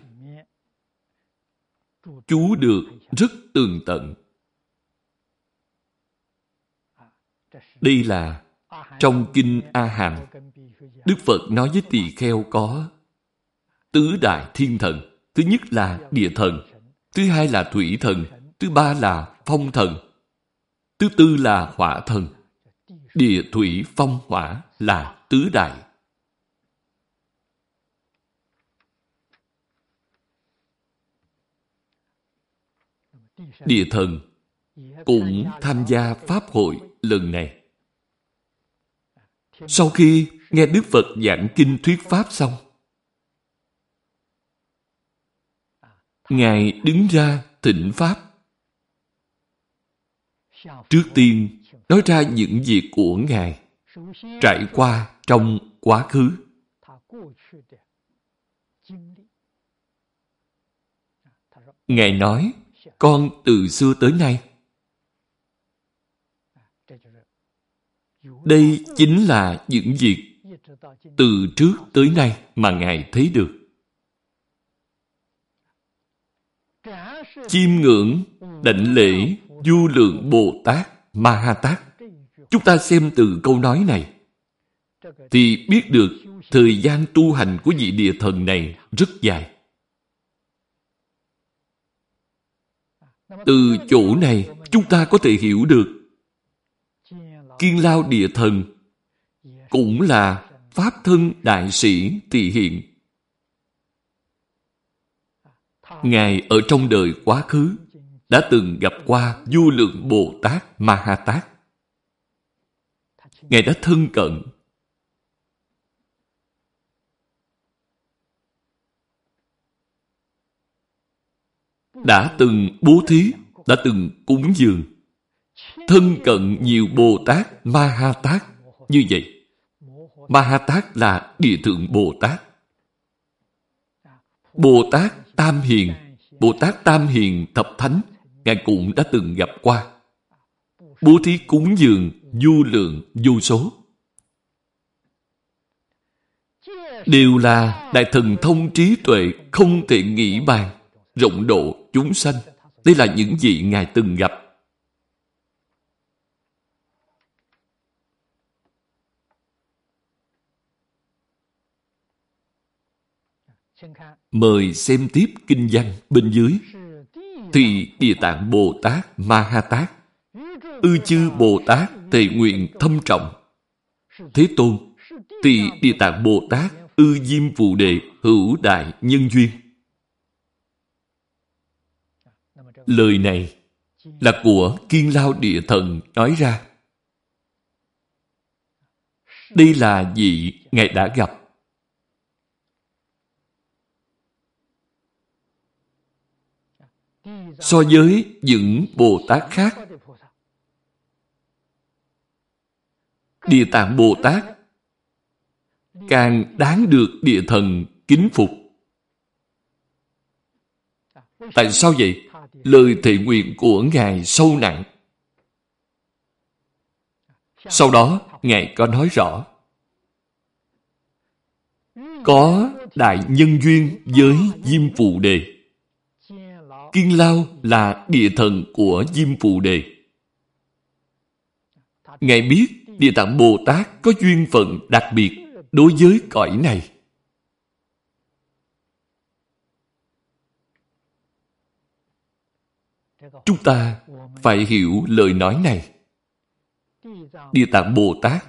chú được rất tường tận Đây là trong Kinh A Hàm. Đức Phật nói với tỳ kheo có tứ đại thiên thần. Thứ nhất là địa thần, thứ hai là thủy thần, thứ ba là phong thần, thứ tư là hỏa thần. Địa thủy phong hỏa là tứ đại. Địa thần cũng tham gia Pháp hội lần này. Sau khi nghe Đức Phật giảng kinh thuyết Pháp xong, Ngài đứng ra thịnh Pháp. Trước tiên, nói ra những việc của Ngài trải qua trong quá khứ. Ngài nói, con từ xưa tới nay Đây chính là những việc từ trước tới nay mà Ngài thấy được. Chiêm ngưỡng, đảnh lễ, vô lượng Bồ Tát, Ma Ha Tát. Chúng ta xem từ câu nói này, thì biết được thời gian tu hành của vị địa thần này rất dài. Từ chỗ này, chúng ta có thể hiểu được Kiên Lao Địa Thần cũng là Pháp thân Đại sĩ Tỳ Hiện. Ngài ở trong đời quá khứ đã từng gặp qua du lượng Bồ Tát Ma Ha Tát. Ngài đã thân cận đã từng bố thí, đã từng cúng dường thân cận nhiều Bồ Tát Ma Ha Tát như vậy. Ma Ha Tát là địa thượng Bồ Tát. Bồ Tát Tam Hiền, Bồ Tát Tam Hiền Thập Thánh, Ngài cũng đã từng gặp qua. bố thí cúng dường du lượng du số. Đều là đại thần thông trí tuệ không thể nghĩ bàn, rộng độ chúng sanh. Đây là những gì Ngài từng gặp. Mời xem tiếp kinh văn bên dưới. Thì Địa Tạng Bồ Tát Ma Ha Tát, Ư chư Bồ Tát Tề nguyện thâm trọng, Thế Tôn Thì Địa Tạng Bồ Tát Ư Diêm Phụ Đề Hữu Đại Nhân Duyên Lời này là của Kiên Lao Địa Thần nói ra. Đây là vị Ngài đã gặp. So với những Bồ Tát khác, Địa Tạng Bồ Tát càng đáng được địa thần kính phục. Tại sao vậy? Lời thệ nguyện của Ngài sâu nặng. Sau đó, Ngài có nói rõ. Có đại nhân duyên với Diêm Phụ Đề. Kiên Lao là địa thần của Diêm Phù Đề. Ngài biết Địa Tạng Bồ Tát có duyên phận đặc biệt đối với cõi này. Chúng ta phải hiểu lời nói này. Địa Tạng Bồ Tát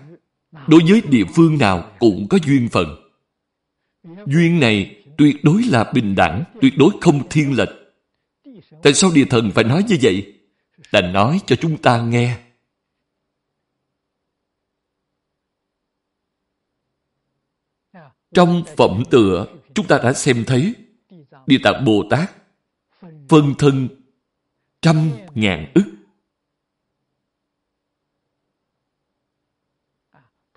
đối với địa phương nào cũng có duyên phận. Duyên này tuyệt đối là bình đẳng, tuyệt đối không thiên lệch. Tại sao địa thần phải nói như vậy? Là nói cho chúng ta nghe. Trong phẩm tựa, chúng ta đã xem thấy Địa Tạng Bồ Tát phân thân trăm ngàn ức.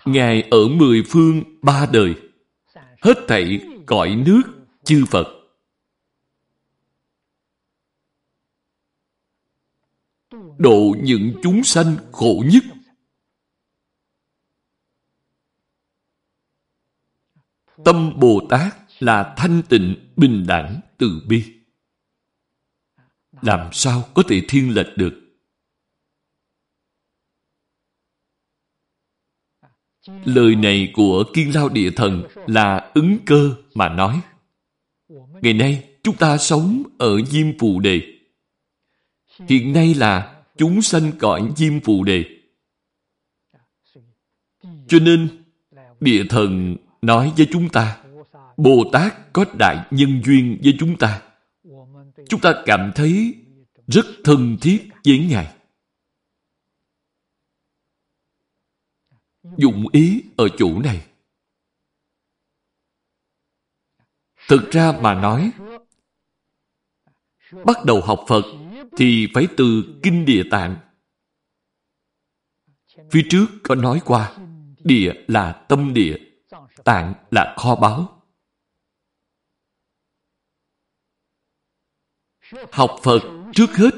Ngài ở mười phương ba đời, hết thảy cõi nước chư Phật. Độ những chúng sanh khổ nhất. Tâm Bồ Tát là thanh tịnh, bình đẳng, từ bi làm sao có thể thiên lệch được? Lời này của Kiên Lao Địa Thần là ứng cơ mà nói. Ngày nay, chúng ta sống ở Diêm Phù Đề. Hiện nay là chúng sanh cõi Diêm Phù Đề. Cho nên, Địa Thần nói với chúng ta, Bồ Tát có đại nhân duyên với chúng ta chúng ta cảm thấy rất thân thiết với Ngài. Dụng ý ở chỗ này. Thực ra mà nói, bắt đầu học Phật thì phải từ Kinh Địa Tạng. Phía trước có nói qua, địa là tâm địa, tạng là kho báu. Học Phật trước hết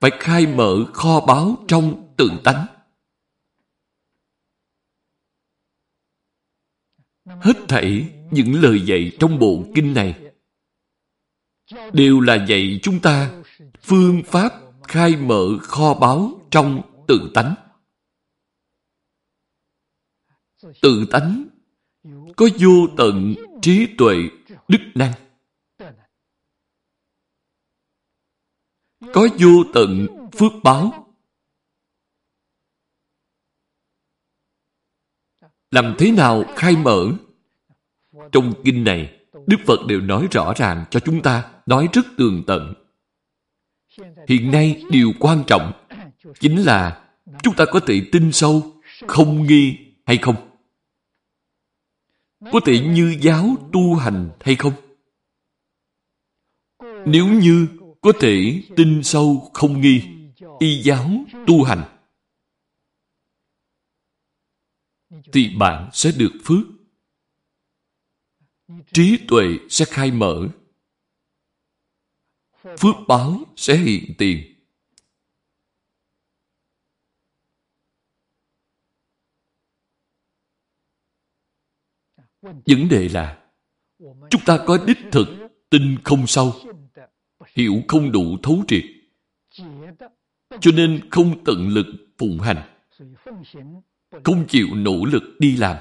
phải khai mở kho báu trong tự tánh. Hết thảy những lời dạy trong bộ kinh này đều là dạy chúng ta phương pháp khai mở kho báu trong tự tánh. Tự tánh có vô tận trí tuệ, đức năng. có vô tận phước báo. Làm thế nào khai mở? Trong kinh này, Đức Phật đều nói rõ ràng cho chúng ta, nói rất tường tận. Hiện nay, điều quan trọng chính là chúng ta có thể tin sâu, không nghi hay không? Có thể như giáo tu hành hay không? Nếu như có thể tin sâu không nghi, y giáo tu hành, thì bạn sẽ được phước. Trí tuệ sẽ khai mở phước báo sẽ hiện tiền. Vấn đề là chúng ta có đích thực tin không sâu, hiểu không đủ thấu triệt, cho nên không tận lực phụng hành, không chịu nỗ lực đi làm.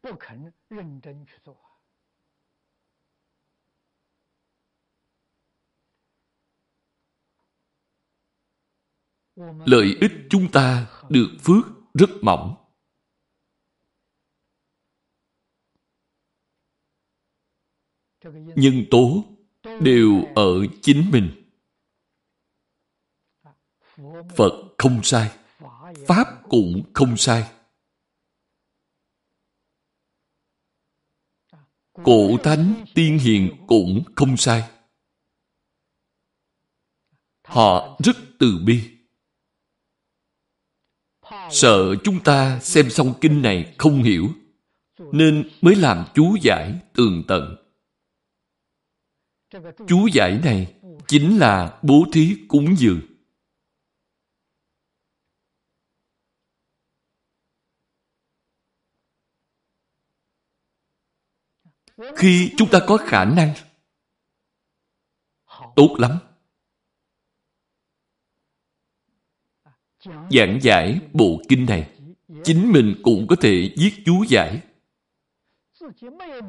不肯认真去做。Lợi ích chúng ta được phước rất mỏng. Nhân tố đều ở chính mình. Phật không sai, Pháp cũng không sai. Cổ thánh tiên hiền cũng không sai. Họ rất từ bi. Sợ chúng ta xem xong kinh này không hiểu, nên mới làm chú giải tường tận. Chú giải này chính là bố thí cúng dường. Khi chúng ta có khả năng, tốt lắm. Giảng giải bộ kinh này, chính mình cũng có thể viết chú giải.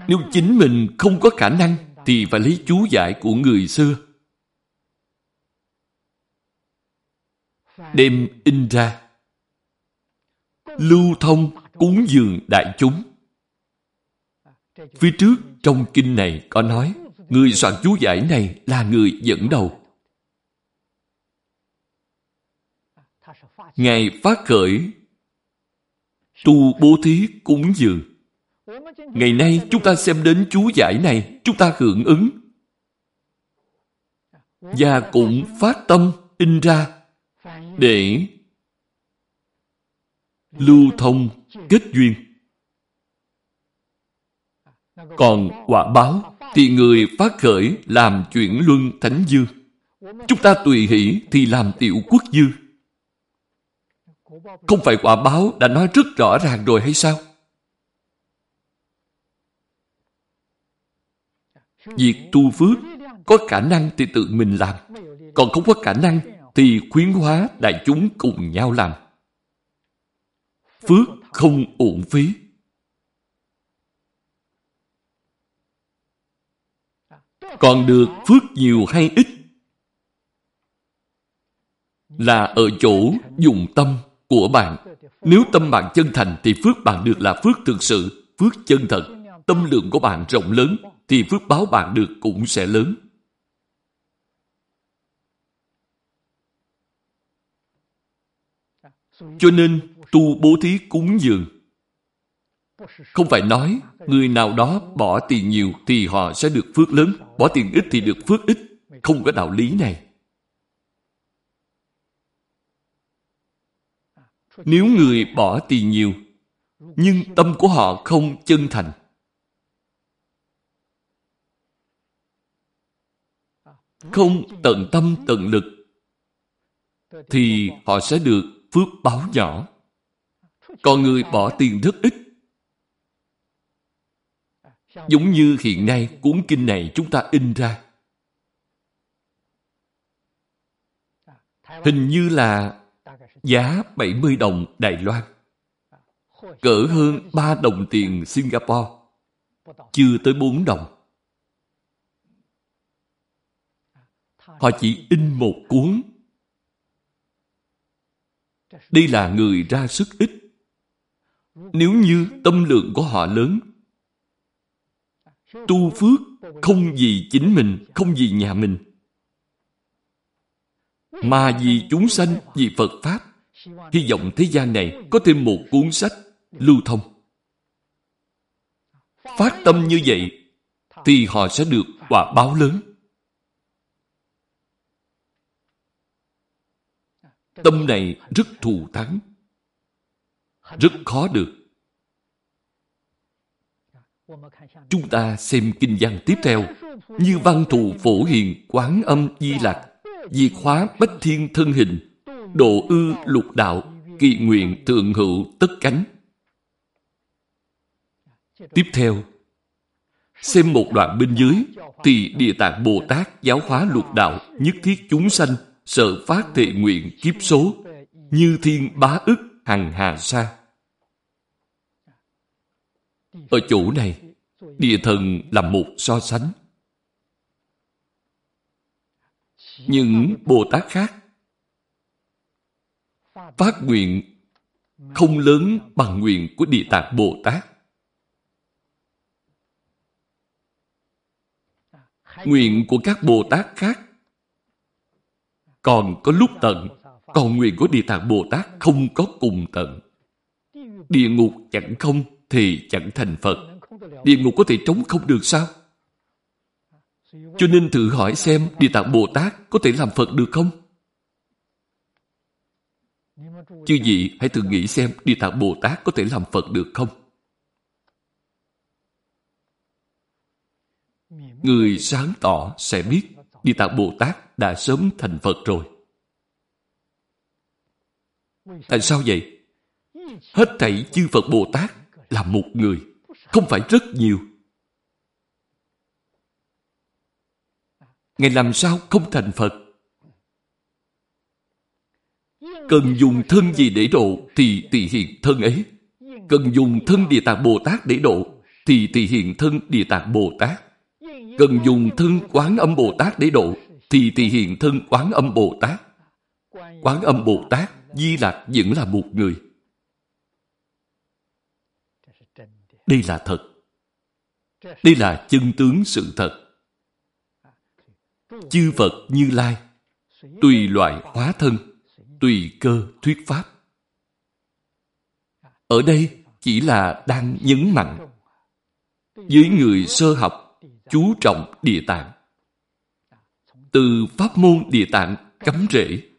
Nếu chính mình không có khả năng, thì phải lấy chú giải của người xưa. Đem in ra. Lưu thông cúng dường đại chúng. Phía trước trong kinh này có nói, người soạn chú giải này là người dẫn đầu. Ngài phát khởi tu bố thí cúng dường. Ngày nay chúng ta xem đến chú giải này, chúng ta hưởng ứng. Và cũng phát tâm in ra để lưu thông kết duyên. Còn quả báo thì người phát khởi làm chuyển luân thánh dư. Chúng ta tùy hỷ thì làm tiểu quốc dư. Không phải quả báo đã nói rất rõ ràng rồi hay sao? Việc tu phước có khả năng thì tự mình làm. Còn không có khả năng thì khuyến hóa đại chúng cùng nhau làm. Phước không uổng phí. Còn được phước nhiều hay ít là ở chỗ dùng tâm của bạn. Nếu tâm bạn chân thành thì phước bạn được là phước thực sự, phước chân thật. Tâm lượng của bạn rộng lớn thì phước báo bạn được cũng sẽ lớn. Cho nên tu bố thí cúng dường không phải nói người nào đó bỏ tiền nhiều thì họ sẽ được phước lớn, bỏ tiền ít thì được phước ít. Không có đạo lý này. Nếu người bỏ tiền nhiều, nhưng tâm của họ không chân thành, không tận tâm tận lực, thì họ sẽ được phước báo nhỏ. Còn người bỏ tiền rất ít, giống như hiện nay cuốn kinh này chúng ta in ra. Hình như là giá 70 đồng Đài Loan, cỡ hơn 3 đồng tiền Singapore, chưa tới 4 đồng. Họ chỉ in một cuốn. Đây là người ra sức ít. Nếu như tâm lượng của họ lớn, tu phước không vì chính mình, không vì nhà mình, mà vì chúng sanh, vì Phật Pháp. Hy vọng thế gian này có thêm một cuốn sách lưu thông. Phát tâm như vậy, thì họ sẽ được quả báo lớn. Tâm này rất thù thắng, rất khó được. Chúng ta xem kinh văn tiếp theo, như văn thù phổ hiền quán âm di lạc diệt hóa bách thiên thân hình, độ ư lục đạo, kỳ nguyện thượng hữu tất cánh. Tiếp theo, xem một đoạn bên dưới thì Địa Tạng Bồ Tát giáo hóa lục đạo nhất thiết chúng sanh sợ phát thệ nguyện kiếp số như thiên bá ức hằng hà sa. Ở chỗ này, địa thần là một so sánh. Những Bồ Tát khác phát nguyện không lớn bằng nguyện của Địa Tạng Bồ Tát. Nguyện của các Bồ Tát khác còn có lúc tận, còn nguyện của Địa Tạng Bồ Tát không có cùng tận. Địa ngục chẳng không thì chẳng thành Phật. Địa ngục có thể trống không được sao? Cho nên thử hỏi xem Địa Tạng Bồ Tát có thể làm Phật được không? Chứ gì hãy thử nghĩ xem Địa Tạng Bồ Tát có thể làm Phật được không? Người sáng tỏ sẽ biết Địa Tạng Bồ Tát đã sớm thành Phật rồi. Tại sao vậy? Hết thảy chư Phật Bồ Tát là một người, không phải rất nhiều. Ngài làm sao không thành Phật? Cần dùng thân gì để độ thì tỳ hiện thân ấy. Cần dùng thân Địa Tạng Bồ Tát để độ thì tỳ hiện thân Địa Tạng Bồ Tát. Cần dùng thân Quán Âm Bồ Tát để độ thì tỳ hiện thân Quán Âm Bồ Tát. Quán Âm Bồ Tát Di Lạc vẫn là một người. Đây là thật. Đây là chân tướng sự thật. Chư Phật Như Lai tùy loại hóa thân, tùy cơ thuyết pháp. Ở đây chỉ là đang nhấn mạnh với người sơ học chú trọng địa tạng. Từ pháp môn địa tạng cấm rễ,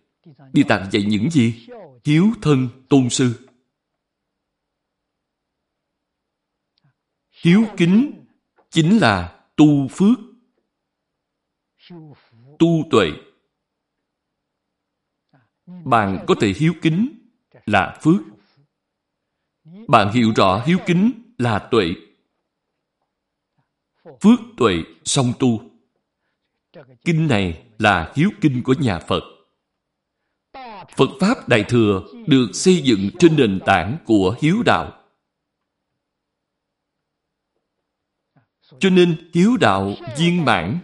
địa tạng dạy những gì? Hiếu thân tôn sư. Hiếu kính chính là tu phước, tu tuệ. Bạn có thể hiếu kính là phước. Bạn hiểu rõ hiếu kính là tuệ. Phước tuệ song tu. Kinh này là hiếu kinh của nhà Phật. Phật Pháp Đại Thừa được xây dựng trên nền tảng của hiếu đạo. Cho nên hiếu đạo viên mãn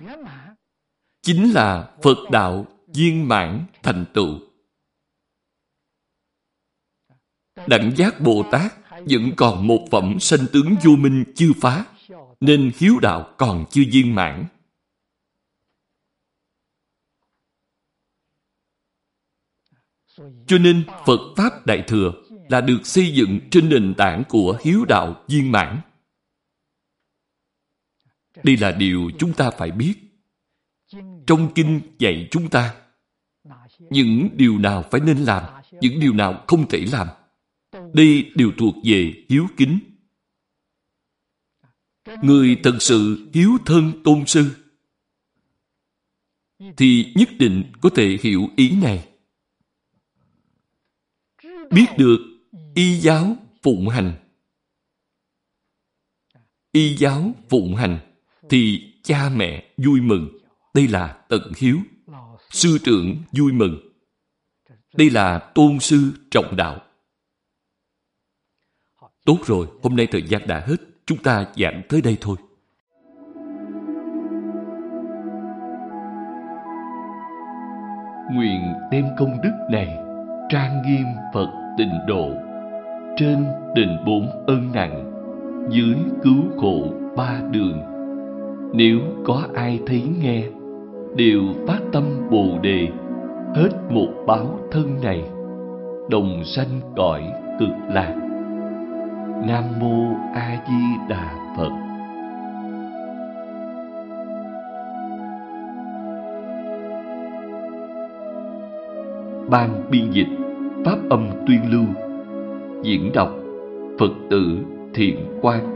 chính là Phật đạo viên mãn thành tựu. Đẳng giác Bồ Tát vẫn còn một phẩm sanh tướng vô minh chưa phá, nên hiếu đạo còn chưa viên mãn. Cho nên Phật Pháp Đại Thừa là được xây dựng trên nền tảng của hiếu đạo viên mãn. Đây là điều chúng ta phải biết. Trong kinh dạy chúng ta những điều nào phải nên làm, những điều nào không thể làm. Đây đều thuộc về hiếu kính. Người thật sự hiếu thân tôn sư, thì nhất định có thể hiểu ý này. Biết được y giáo phụng hành. Y giáo phụng hành thì cha mẹ vui mừng. Đây là tận hiếu. Sư trưởng vui mừng. Đây là tôn sư trọng đạo. Tốt rồi, hôm nay thời gian đã hết. Chúng ta giảng tới đây thôi. Nguyện đem công đức này trang nghiêm Phật tịnh độ trên đền bốn ân nặng dưới cứu khổ ba đường nếu có ai thấy nghe đều phát tâm bồ đề hết một báo thân này đồng sanh cõi cực lạc nam mô a di đà phật. Ban biên dịch pháp âm tuyên lưu. Diễn đọc phật tử thiện quan